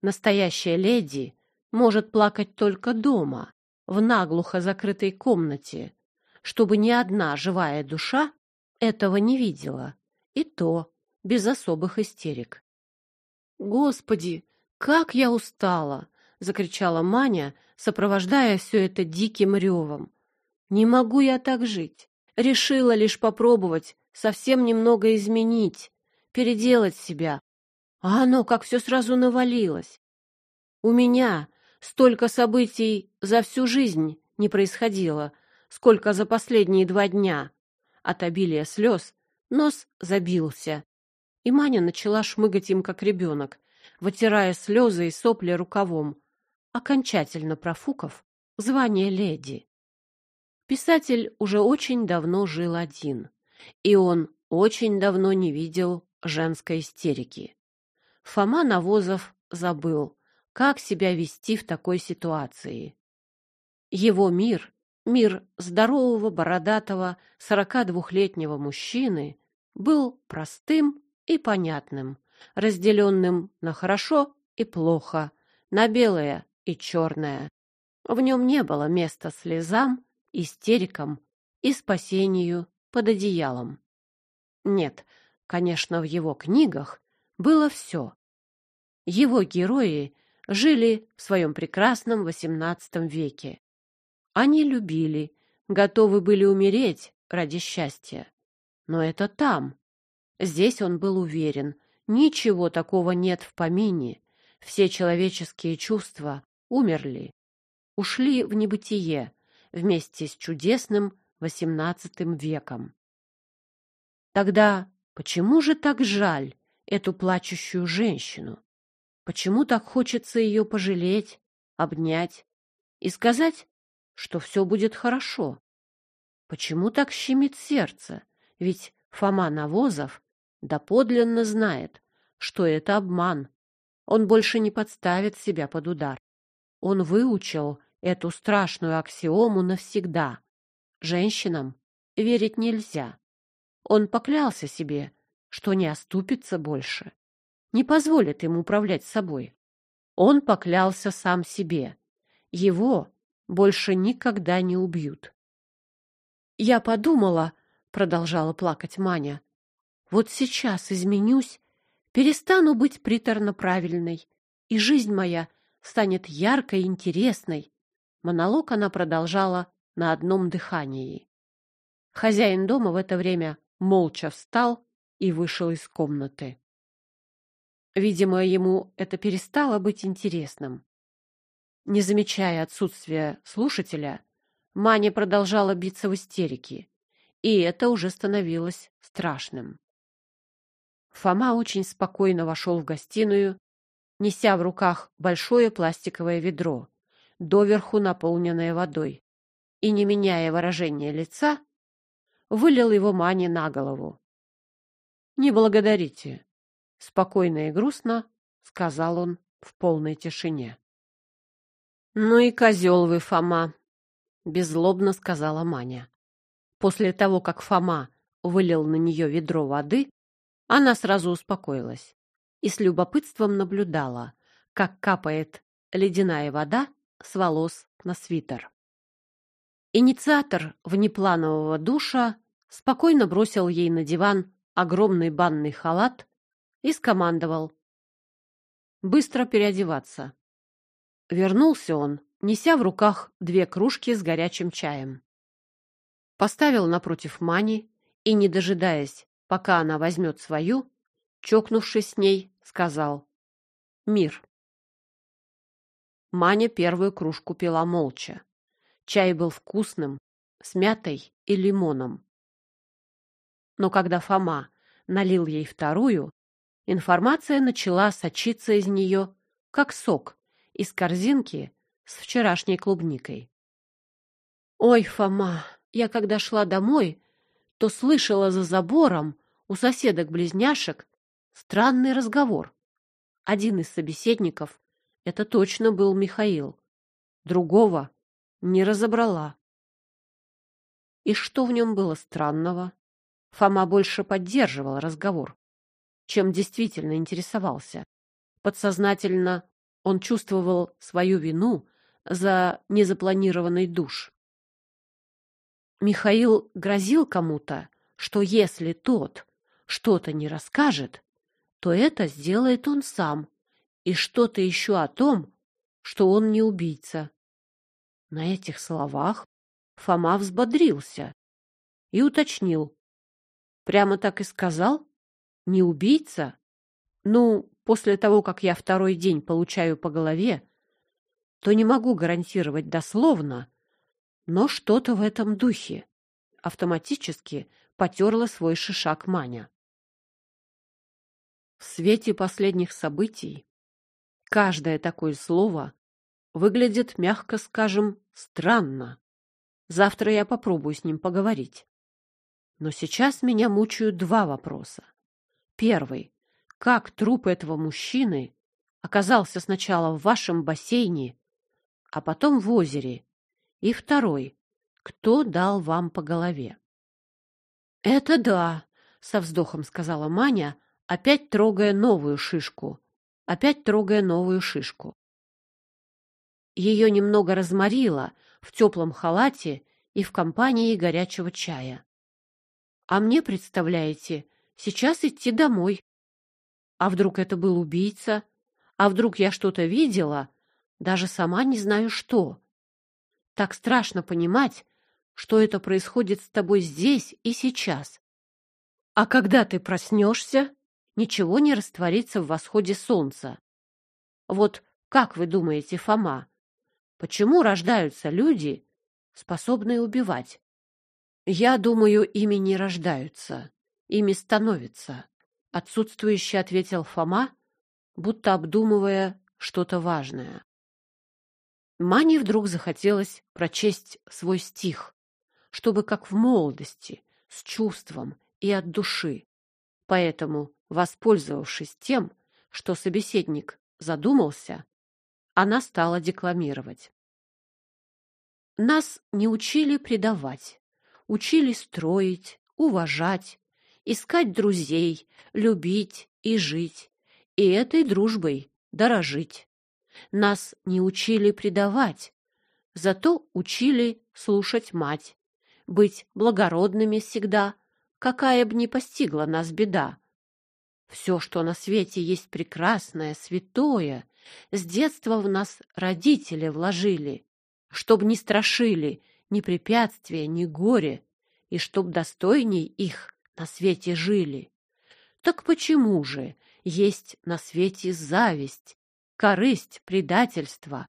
Настоящая леди может плакать только дома, в наглухо закрытой комнате, чтобы ни одна живая душа этого не видела, и то без особых истерик. «Господи, как я устала!» — закричала Маня, сопровождая все это диким ревом. «Не могу я так жить. Решила лишь попробовать совсем немного изменить, переделать себя. А оно как все сразу навалилось. У меня столько событий за всю жизнь не происходило, сколько за последние два дня. От обилия слез нос забился. И Маня начала шмыгать им, как ребенок, вытирая слезы и сопли рукавом, окончательно профукав звание леди. Писатель уже очень давно жил один и он очень давно не видел женской истерики. Фома Навозов забыл, как себя вести в такой ситуации. Его мир, мир здорового, бородатого, сорока двухлетнего мужчины, был простым и понятным, разделенным на хорошо и плохо, на белое и черное. В нем не было места слезам, истерикам и спасению под одеялом. Нет, конечно, в его книгах было все. Его герои жили в своем прекрасном XVIII веке. Они любили, готовы были умереть ради счастья. Но это там. Здесь он был уверен, ничего такого нет в помине. Все человеческие чувства умерли, ушли в небытие вместе с чудесным XVIII веком. Тогда почему же так жаль эту плачущую женщину? Почему так хочется ее пожалеть, обнять и сказать, что все будет хорошо? Почему так щемит сердце? Ведь Фома Навозов доподлинно знает, что это обман. Он больше не подставит себя под удар. Он выучил эту страшную аксиому навсегда. Женщинам верить нельзя. Он поклялся себе, что не оступится больше, не позволит им управлять собой. Он поклялся сам себе. Его больше никогда не убьют. Я подумала, продолжала плакать Маня. Вот сейчас изменюсь, перестану быть приторно правильной, и жизнь моя станет яркой и интересной. Монолог она продолжала на одном дыхании. Хозяин дома в это время молча встал и вышел из комнаты. Видимо, ему это перестало быть интересным. Не замечая отсутствия слушателя, Маня продолжала биться в истерике, и это уже становилось страшным. Фома очень спокойно вошел в гостиную, неся в руках большое пластиковое ведро, доверху наполненное водой, и, не меняя выражения лица, вылил его Мане на голову. «Не благодарите», — спокойно и грустно сказал он в полной тишине. «Ну и козел вы, Фома», — беззлобно сказала Маня. После того, как Фома вылил на нее ведро воды, она сразу успокоилась и с любопытством наблюдала, как капает ледяная вода с волос на свитер. Инициатор внепланового душа спокойно бросил ей на диван огромный банный халат и скомандовал «Быстро переодеваться». Вернулся он, неся в руках две кружки с горячим чаем поставил напротив Мани и, не дожидаясь, пока она возьмет свою, чокнувшись с ней, сказал «Мир». Маня первую кружку пила молча. Чай был вкусным, с мятой и лимоном. Но когда Фома налил ей вторую, информация начала сочиться из нее, как сок из корзинки с вчерашней клубникой. «Ой, Фома, я когда шла домой, то слышала за забором у соседок-близняшек странный разговор. Один из собеседников, это точно был Михаил, другого не разобрала. И что в нем было странного? Фома больше поддерживал разговор, чем действительно интересовался. Подсознательно он чувствовал свою вину за незапланированный душ. Михаил грозил кому-то, что если тот что-то не расскажет, то это сделает он сам, и что-то еще о том, что он не убийца. На этих словах Фома взбодрился и уточнил. Прямо так и сказал? Не убийца? Ну, после того, как я второй день получаю по голове, то не могу гарантировать дословно, но что-то в этом духе. Автоматически потерла свой шишак Маня. В свете последних событий каждое такое слово выглядит, мягко скажем, странно. Завтра я попробую с ним поговорить. Но сейчас меня мучают два вопроса. Первый. Как труп этого мужчины оказался сначала в вашем бассейне, а потом в озере, и второй. Кто дал вам по голове? — Это да, — со вздохом сказала Маня, опять трогая новую шишку. Опять трогая новую шишку. Ее немного разморило в теплом халате и в компании горячего чая. А мне, представляете, сейчас идти домой. А вдруг это был убийца? А вдруг я что-то видела? Даже сама не знаю что. Так страшно понимать, что это происходит с тобой здесь и сейчас. А когда ты проснешься, ничего не растворится в восходе солнца. Вот как вы думаете, Фома, почему рождаются люди, способные убивать? Я думаю, ими не рождаются, ими становятся, отсутствующе ответил Фома, будто обдумывая что-то важное. Мане вдруг захотелось прочесть свой стих, чтобы как в молодости, с чувством и от души. Поэтому, воспользовавшись тем, что собеседник задумался, она стала декламировать. Нас не учили предавать, учили строить, уважать, искать друзей, любить и жить, и этой дружбой дорожить. Нас не учили предавать, зато учили слушать мать, быть благородными всегда, какая бы ни постигла нас беда. Все, что на свете есть прекрасное, святое, с детства в нас родители вложили, чтоб не страшили ни препятствия, ни горе, и чтоб достойней их на свете жили. Так почему же есть на свете зависть, корысть, предательство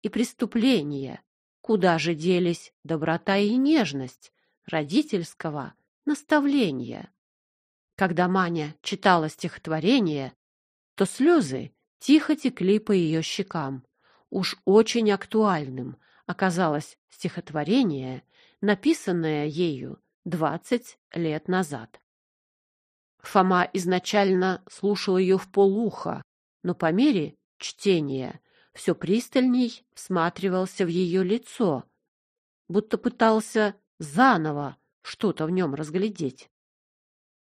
и преступления, куда же делись доброта и нежность родительского наставления. Когда Маня читала стихотворение, то слезы тихо текли по ее щекам. Уж очень актуальным оказалось стихотворение, написанное ею двадцать лет назад. Фома изначально слушал ее в полуха, но по мере чтения все пристальней всматривался в ее лицо, будто пытался заново что-то в нем разглядеть.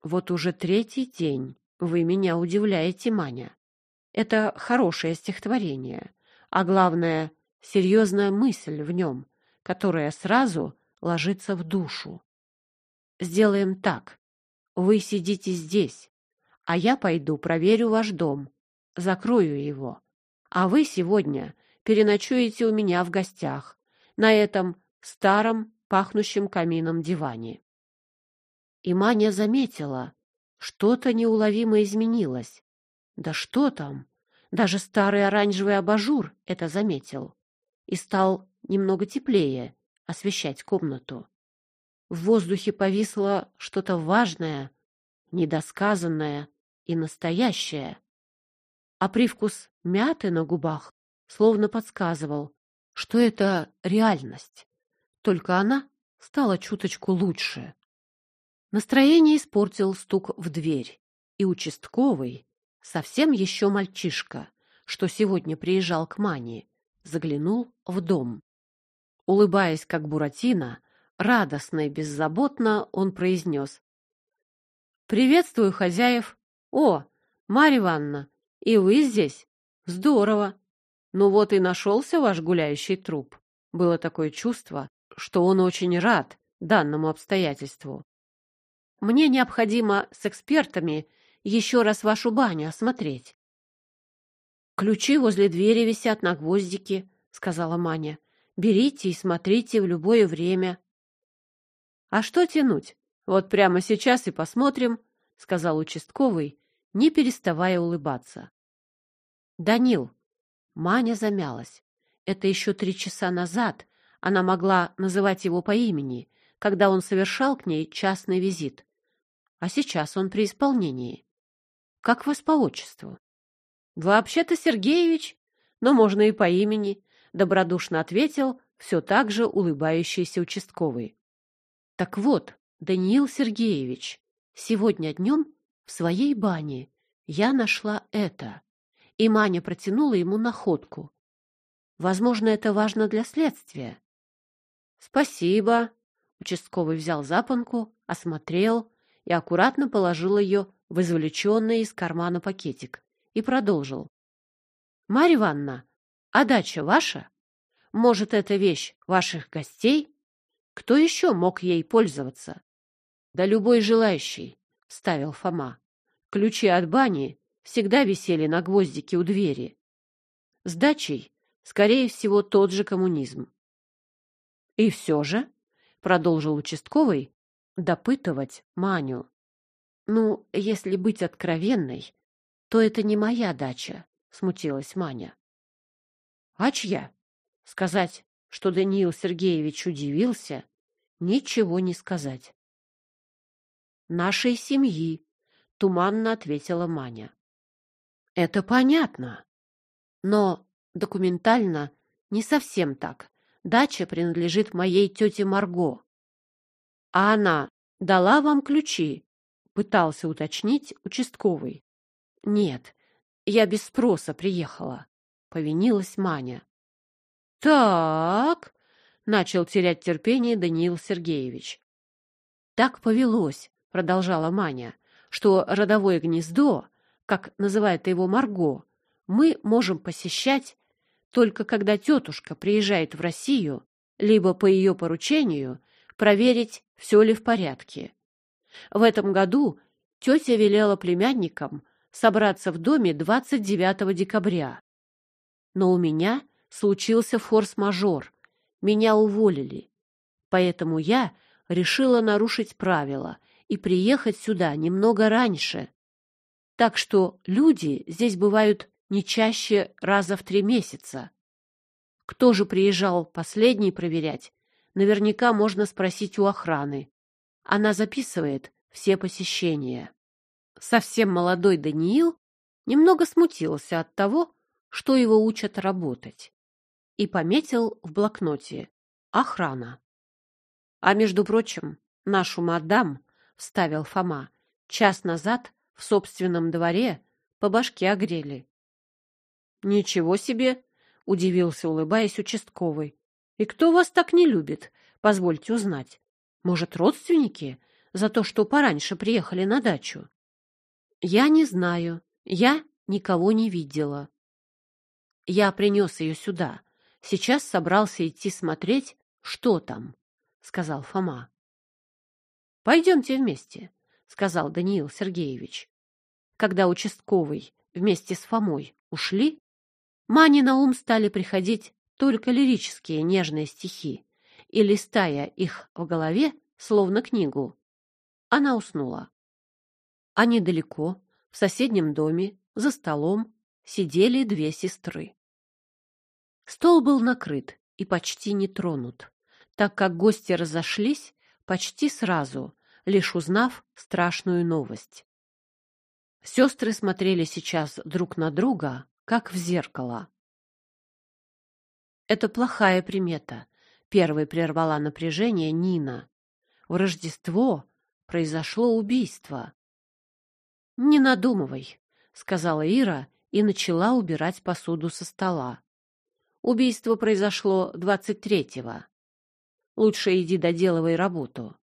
Вот уже третий день вы меня удивляете, Маня. Это хорошее стихотворение, а главное, серьезная мысль в нем, которая сразу ложится в душу. Сделаем так. Вы сидите здесь, а я пойду проверю ваш дом, закрою его. А вы сегодня переночуете у меня в гостях на этом старом пахнущем камином диване. И Маня заметила, что-то неуловимо изменилось. Да что там? Даже старый оранжевый абажур это заметил и стал немного теплее освещать комнату. В воздухе повисло что-то важное, недосказанное и настоящее. А привкус мяты на губах словно подсказывал, что это реальность. Только она стала чуточку лучше. Настроение испортил стук в дверь, и участковый, совсем еще мальчишка, что сегодня приезжал к Мане, заглянул в дом. Улыбаясь, как Буратино, радостно и беззаботно он произнес. «Приветствую, хозяев! О, Марья Ивановна, и вы здесь? Здорово! Ну вот и нашелся ваш гуляющий труп». Было такое чувство, что он очень рад данному обстоятельству. Мне необходимо с экспертами еще раз вашу баню осмотреть. Ключи возле двери висят на гвоздике, сказала Маня. Берите и смотрите в любое время. А что тянуть? Вот прямо сейчас и посмотрим, сказал участковый, не переставая улыбаться. Данил, Маня замялась. Это еще три часа назад она могла называть его по имени, когда он совершал к ней частный визит а сейчас он при исполнении. Как вас по отчеству? Вообще-то Сергеевич, но можно и по имени, добродушно ответил все так же улыбающийся участковый. Так вот, Даниил Сергеевич, сегодня днем в своей бане я нашла это. И Маня протянула ему находку. Возможно, это важно для следствия. Спасибо. Участковый взял запонку, осмотрел, и аккуратно положил ее в извлеченный из кармана пакетик и продолжил. — Марья Ивановна, а дача ваша? Может, это вещь ваших гостей? Кто еще мог ей пользоваться? — Да любой желающий, — ставил Фома. Ключи от бани всегда висели на гвоздике у двери. С дачей, скорее всего, тот же коммунизм. — И все же, — продолжил участковый, допытывать Маню. Ну, если быть откровенной, то это не моя дача, смутилась Маня. А чья? Сказать, что Даниил Сергеевич удивился, ничего не сказать. Нашей семьи, туманно ответила Маня. Это понятно. Но документально не совсем так. Дача принадлежит моей тете Марго. А она дала вам ключи? Пытался уточнить участковый. Нет, я без спроса приехала. Повинилась Маня. Так, начал терять терпение Даниил Сергеевич. Так повелось, продолжала Маня, что родовое гнездо, как называет его Марго, мы можем посещать только когда тетушка приезжает в Россию, либо по ее поручению, проверить, все ли в порядке. В этом году тетя велела племянникам собраться в доме 29 декабря. Но у меня случился форс-мажор. Меня уволили. Поэтому я решила нарушить правила и приехать сюда немного раньше. Так что люди здесь бывают не чаще раза в три месяца. Кто же приезжал последний проверять? Наверняка можно спросить у охраны. Она записывает все посещения. Совсем молодой Даниил немного смутился от того, что его учат работать, и пометил в блокноте «Охрана». А между прочим, нашу мадам, — вставил Фома, — час назад в собственном дворе по башке огрели. — Ничего себе! — удивился, улыбаясь, участковый. — И кто вас так не любит? Позвольте узнать. Может, родственники? За то, что пораньше приехали на дачу? — Я не знаю. Я никого не видела. Я принес ее сюда. Сейчас собрался идти смотреть, что там, — сказал Фома. — Пойдемте вместе, — сказал Даниил Сергеевич. Когда участковый вместе с Фомой ушли, Мане на ум стали приходить только лирические нежные стихи, и, листая их в голове, словно книгу, она уснула. А недалеко, в соседнем доме, за столом, сидели две сестры. Стол был накрыт и почти не тронут, так как гости разошлись почти сразу, лишь узнав страшную новость. Сестры смотрели сейчас друг на друга, как в зеркало. Это плохая примета. Первой прервала напряжение Нина. В Рождество произошло убийство. Не надумывай, сказала Ира и начала убирать посуду со стола. Убийство произошло двадцать третьего. Лучше иди доделывай работу.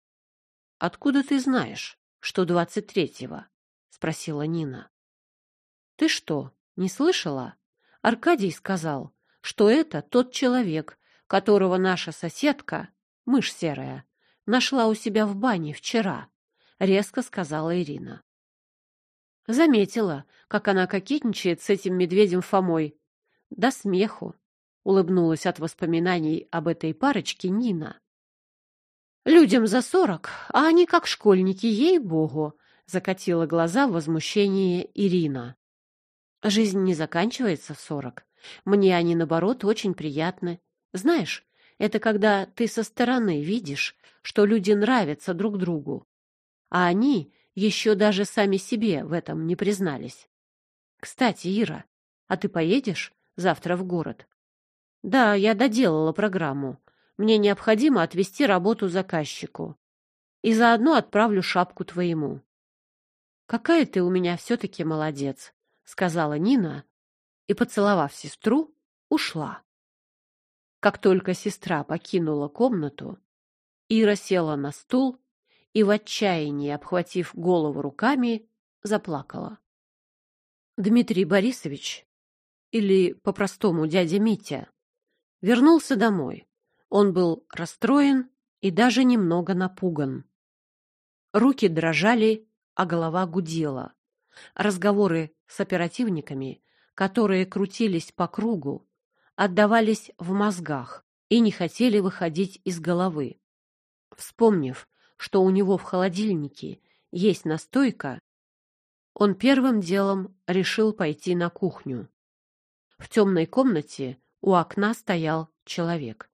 — Откуда ты знаешь, что двадцать третьего? — спросила Нина. — Ты что, не слышала? Аркадий сказал, что это тот человек, которого наша соседка, мышь серая, нашла у себя в бане вчера, — резко сказала Ирина. Заметила, как она кокетничает с этим медведем Фомой. До смеху. Улыбнулась от воспоминаний об этой парочке Нина. Людям за сорок, а они как школьники, ей-богу, закатила глаза в возмущении Ирина. Жизнь не заканчивается в сорок. Мне они, наоборот, очень приятны. Знаешь, это когда ты со стороны видишь, что люди нравятся друг другу, а они еще даже сами себе в этом не признались. Кстати, Ира, а ты поедешь завтра в город? Да, я доделала программу. Мне необходимо отвести работу заказчику. И заодно отправлю шапку твоему. Какая ты у меня все-таки молодец, сказала Нина и, поцеловав сестру, ушла. Как только сестра покинула комнату, Ира села на стул и в отчаянии, обхватив голову руками, заплакала. Дмитрий Борисович, или по-простому дядя Митя, вернулся домой. Он был расстроен и даже немного напуган. Руки дрожали, а голова гудела. Разговоры с оперативниками, которые крутились по кругу, отдавались в мозгах и не хотели выходить из головы. Вспомнив, что у него в холодильнике есть настойка, он первым делом решил пойти на кухню. В темной комнате у окна стоял человек.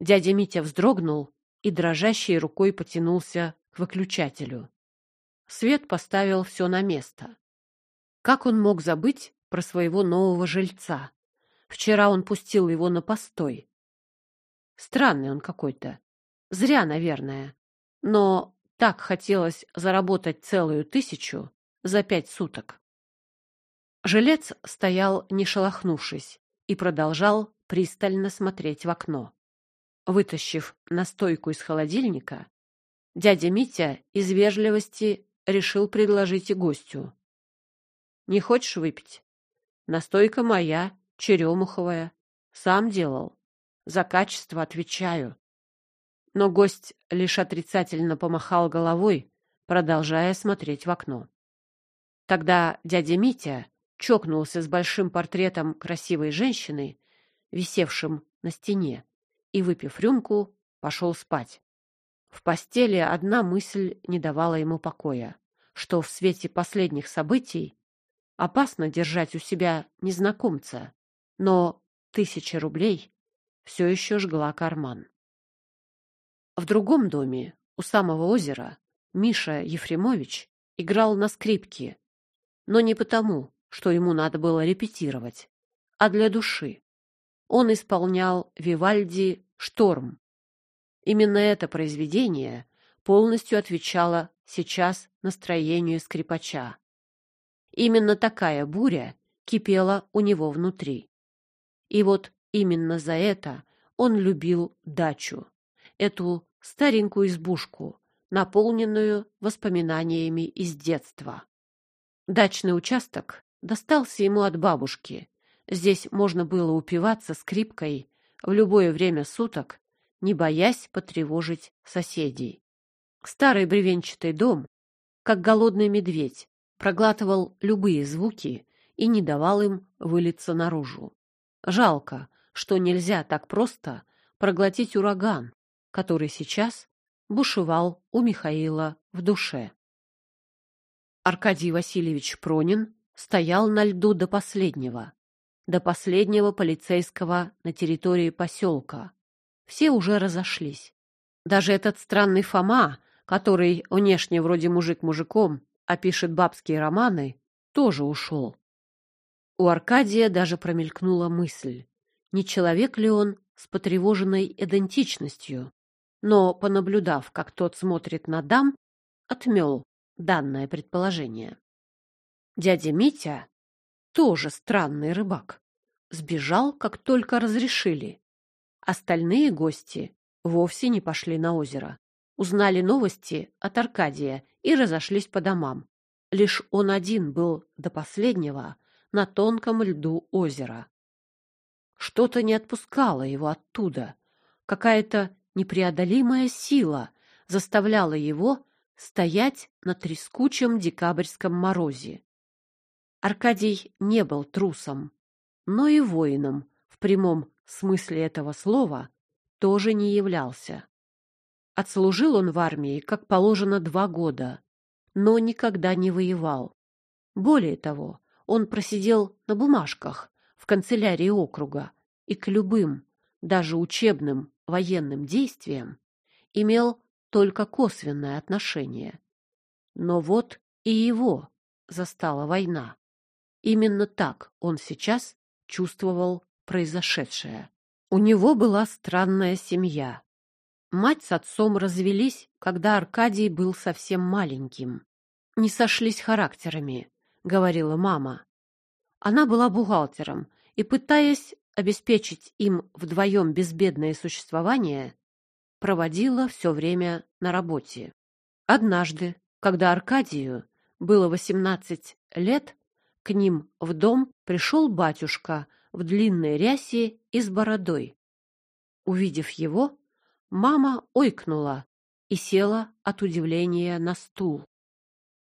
Дядя Митя вздрогнул и дрожащей рукой потянулся к выключателю. Свет поставил все на место. Как он мог забыть про своего нового жильца? Вчера он пустил его на постой. Странный он какой-то. Зря, наверное. Но так хотелось заработать целую тысячу за пять суток. Жилец стоял, не шелохнувшись, и продолжал пристально смотреть в окно. Вытащив настойку из холодильника, дядя Митя из вежливости решил предложить и гостю. «Не хочешь выпить? Настойка моя, черемуховая. Сам делал. За качество отвечаю но гость лишь отрицательно помахал головой, продолжая смотреть в окно. Тогда дядя Митя чокнулся с большим портретом красивой женщины, висевшим на стене, и, выпив рюмку, пошел спать. В постели одна мысль не давала ему покоя, что в свете последних событий опасно держать у себя незнакомца, но Тысяча рублей все еще жгла карман. В другом доме, у самого озера, Миша Ефремович играл на скрипке, но не потому, что ему надо было репетировать, а для души. Он исполнял Вивальди «Шторм». Именно это произведение полностью отвечало сейчас настроению скрипача. Именно такая буря кипела у него внутри. И вот именно за это он любил дачу, эту старенькую избушку, наполненную воспоминаниями из детства. Дачный участок достался ему от бабушки. Здесь можно было упиваться скрипкой в любое время суток, не боясь потревожить соседей. Старый бревенчатый дом, как голодный медведь, проглатывал любые звуки и не давал им вылиться наружу. Жалко, что нельзя так просто проглотить ураган, который сейчас бушевал у Михаила в душе. Аркадий Васильевич Пронин стоял на льду до последнего, до последнего полицейского на территории поселка. Все уже разошлись. Даже этот странный Фома, который внешне вроде мужик мужиком, а пишет бабские романы, тоже ушел. У Аркадия даже промелькнула мысль, не человек ли он с потревоженной идентичностью, но, понаблюдав, как тот смотрит на дам, отмел данное предположение. Дядя Митя, тоже странный рыбак, сбежал, как только разрешили. Остальные гости вовсе не пошли на озеро. Узнали новости от Аркадия и разошлись по домам. Лишь он один был до последнего на тонком льду озера. Что-то не отпускало его оттуда. Какая-то непреодолимая сила заставляла его стоять на трескучем декабрьском морозе. Аркадий не был трусом, но и воином в прямом смысле этого слова тоже не являлся. Отслужил он в армии, как положено, два года, но никогда не воевал. Более того, он просидел на бумажках в канцелярии округа и к любым, даже учебным военным действиям имел только косвенное отношение. Но вот и его застала война. Именно так он сейчас чувствовал произошедшее. У него была странная семья. Мать с отцом развелись, когда Аркадий был совсем маленьким. «Не сошлись характерами», — говорила мама. Она была бухгалтером и, пытаясь обеспечить им вдвоем безбедное существование, проводила все время на работе. Однажды, когда Аркадию было восемнадцать лет, к ним в дом пришел батюшка в длинной рясе и с бородой. Увидев его, мама ойкнула и села от удивления на стул.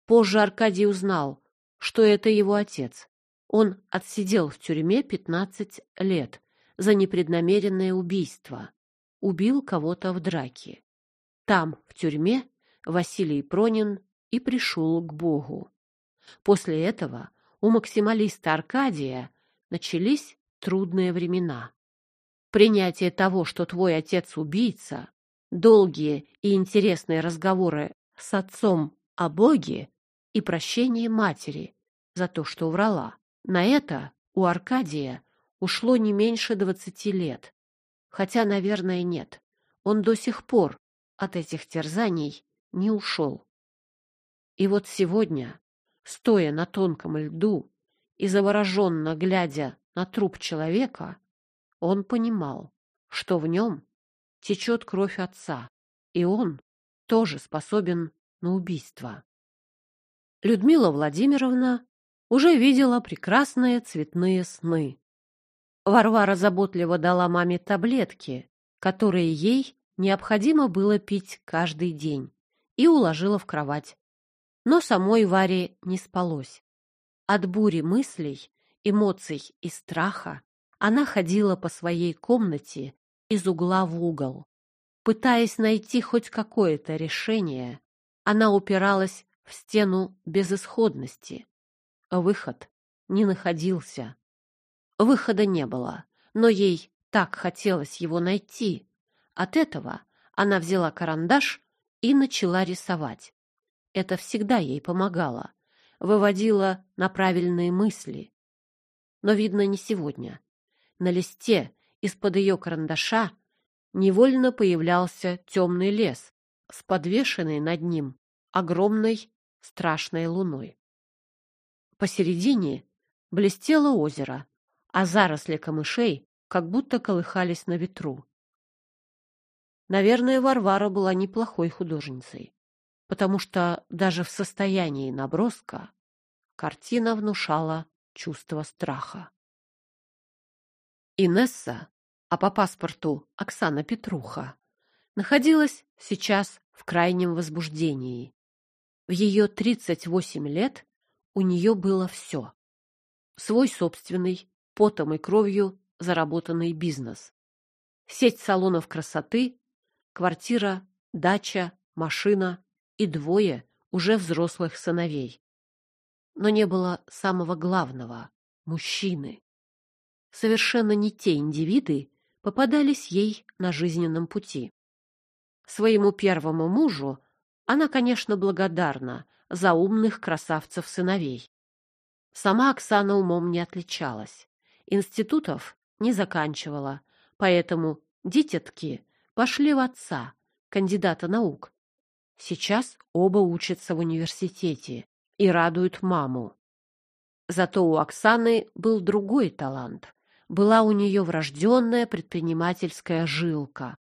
Позже Аркадий узнал, что это его отец. Он отсидел в тюрьме пятнадцать лет за непреднамеренное убийство убил кого-то в драке. Там, в тюрьме, Василий Пронин и пришел к Богу. После этого у максималиста Аркадия начались трудные времена. Принятие того, что твой отец убийца, долгие и интересные разговоры с отцом о Боге и прощение матери за то, что врала. На это у Аркадия ушло не меньше двадцати лет. Хотя, наверное, нет. Он до сих пор от этих терзаний не ушел. И вот сегодня, стоя на тонком льду и завороженно глядя на труп человека, он понимал, что в нем течет кровь отца, и он тоже способен на убийство. Людмила Владимировна уже видела прекрасные цветные сны. Варвара заботливо дала маме таблетки, которые ей необходимо было пить каждый день, и уложила в кровать. Но самой Варе не спалось. От бури мыслей, эмоций и страха она ходила по своей комнате из угла в угол. Пытаясь найти хоть какое-то решение, она упиралась в стену безысходности. Выход не находился. Выхода не было. но ей так хотелось его найти. От этого она взяла карандаш и начала рисовать. Это всегда ей помогало, выводило на правильные мысли. Но, видно, не сегодня. На листе из-под ее карандаша невольно появлялся темный лес с подвешенной над ним огромной страшной луной. Посередине блестело озеро, а заросли камышей как будто колыхались на ветру. Наверное, Варвара была неплохой художницей, потому что даже в состоянии наброска картина внушала чувство страха. Инесса, а по паспорту Оксана Петруха, находилась сейчас в крайнем возбуждении. В ее 38 лет у нее было все. Свой собственный, потом и кровью заработанный бизнес. Сеть салонов красоты, квартира, дача, машина и двое уже взрослых сыновей. Но не было самого главного — мужчины. Совершенно не те индивиды попадались ей на жизненном пути. Своему первому мужу она, конечно, благодарна за умных красавцев-сыновей. Сама Оксана умом не отличалась. Институтов не заканчивала, поэтому дитятки пошли в отца, кандидата наук. Сейчас оба учатся в университете и радуют маму. Зато у Оксаны был другой талант. Была у нее врожденная предпринимательская жилка.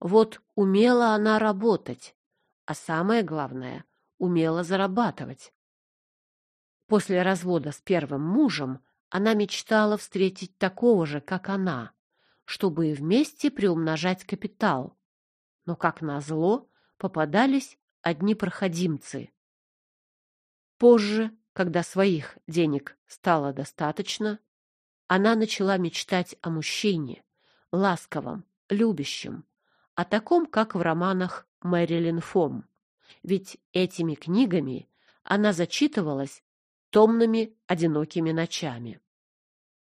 Вот умела она работать, а самое главное — умела зарабатывать. После развода с первым мужем она мечтала встретить такого же, как она, чтобы и вместе приумножать капитал. Но, как назло, попадались одни проходимцы. Позже, когда своих денег стало достаточно, она начала мечтать о мужчине, ласковом, любящем, о таком, как в романах Мэрилин Фом. Ведь этими книгами она зачитывалась томными одинокими ночами.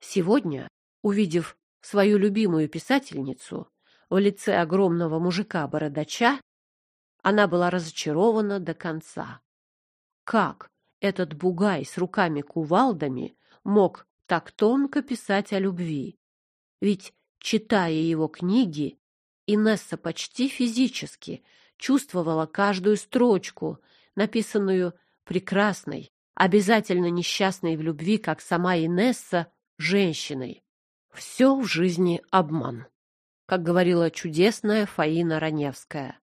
Сегодня, увидев свою любимую писательницу в лице огромного мужика-бородача, она была разочарована до конца. Как этот бугай с руками-кувалдами мог так тонко писать о любви? Ведь, читая его книги, Инесса почти физически чувствовала каждую строчку, написанную прекрасной, обязательно несчастной в любви, как сама Инесса, женщиной. Все в жизни обман, как говорила чудесная Фаина Раневская.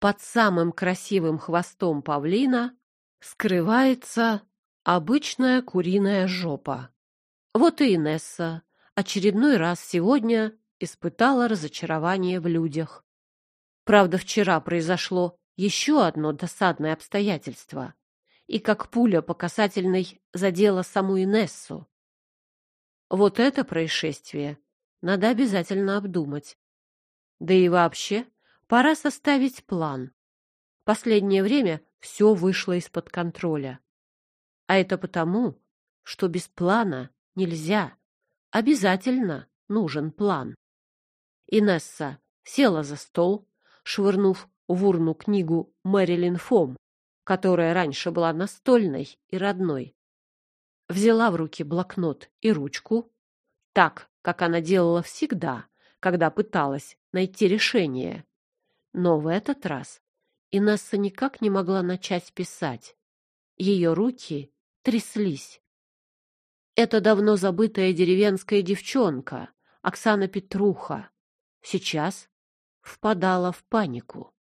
Под самым красивым хвостом павлина скрывается обычная куриная жопа. Вот и Инесса очередной раз сегодня испытала разочарование в людях. Правда, вчера произошло еще одно досадное обстоятельство, и как пуля по касательной задела саму Инессу. Вот это происшествие надо обязательно обдумать. Да и вообще, пора составить план. Последнее время все вышло из-под контроля. А это потому, что без плана нельзя. Обязательно нужен план. Инесса села за стол, швырнув в урну книгу Мэрилин Фом, которая раньше была настольной и родной взяла в руки блокнот и ручку, так, как она делала всегда, когда пыталась найти решение. Но в этот раз Инесса никак не могла начать писать. Ее руки тряслись. Это давно забытая деревенская девчонка, Оксана Петруха, сейчас впадала в панику.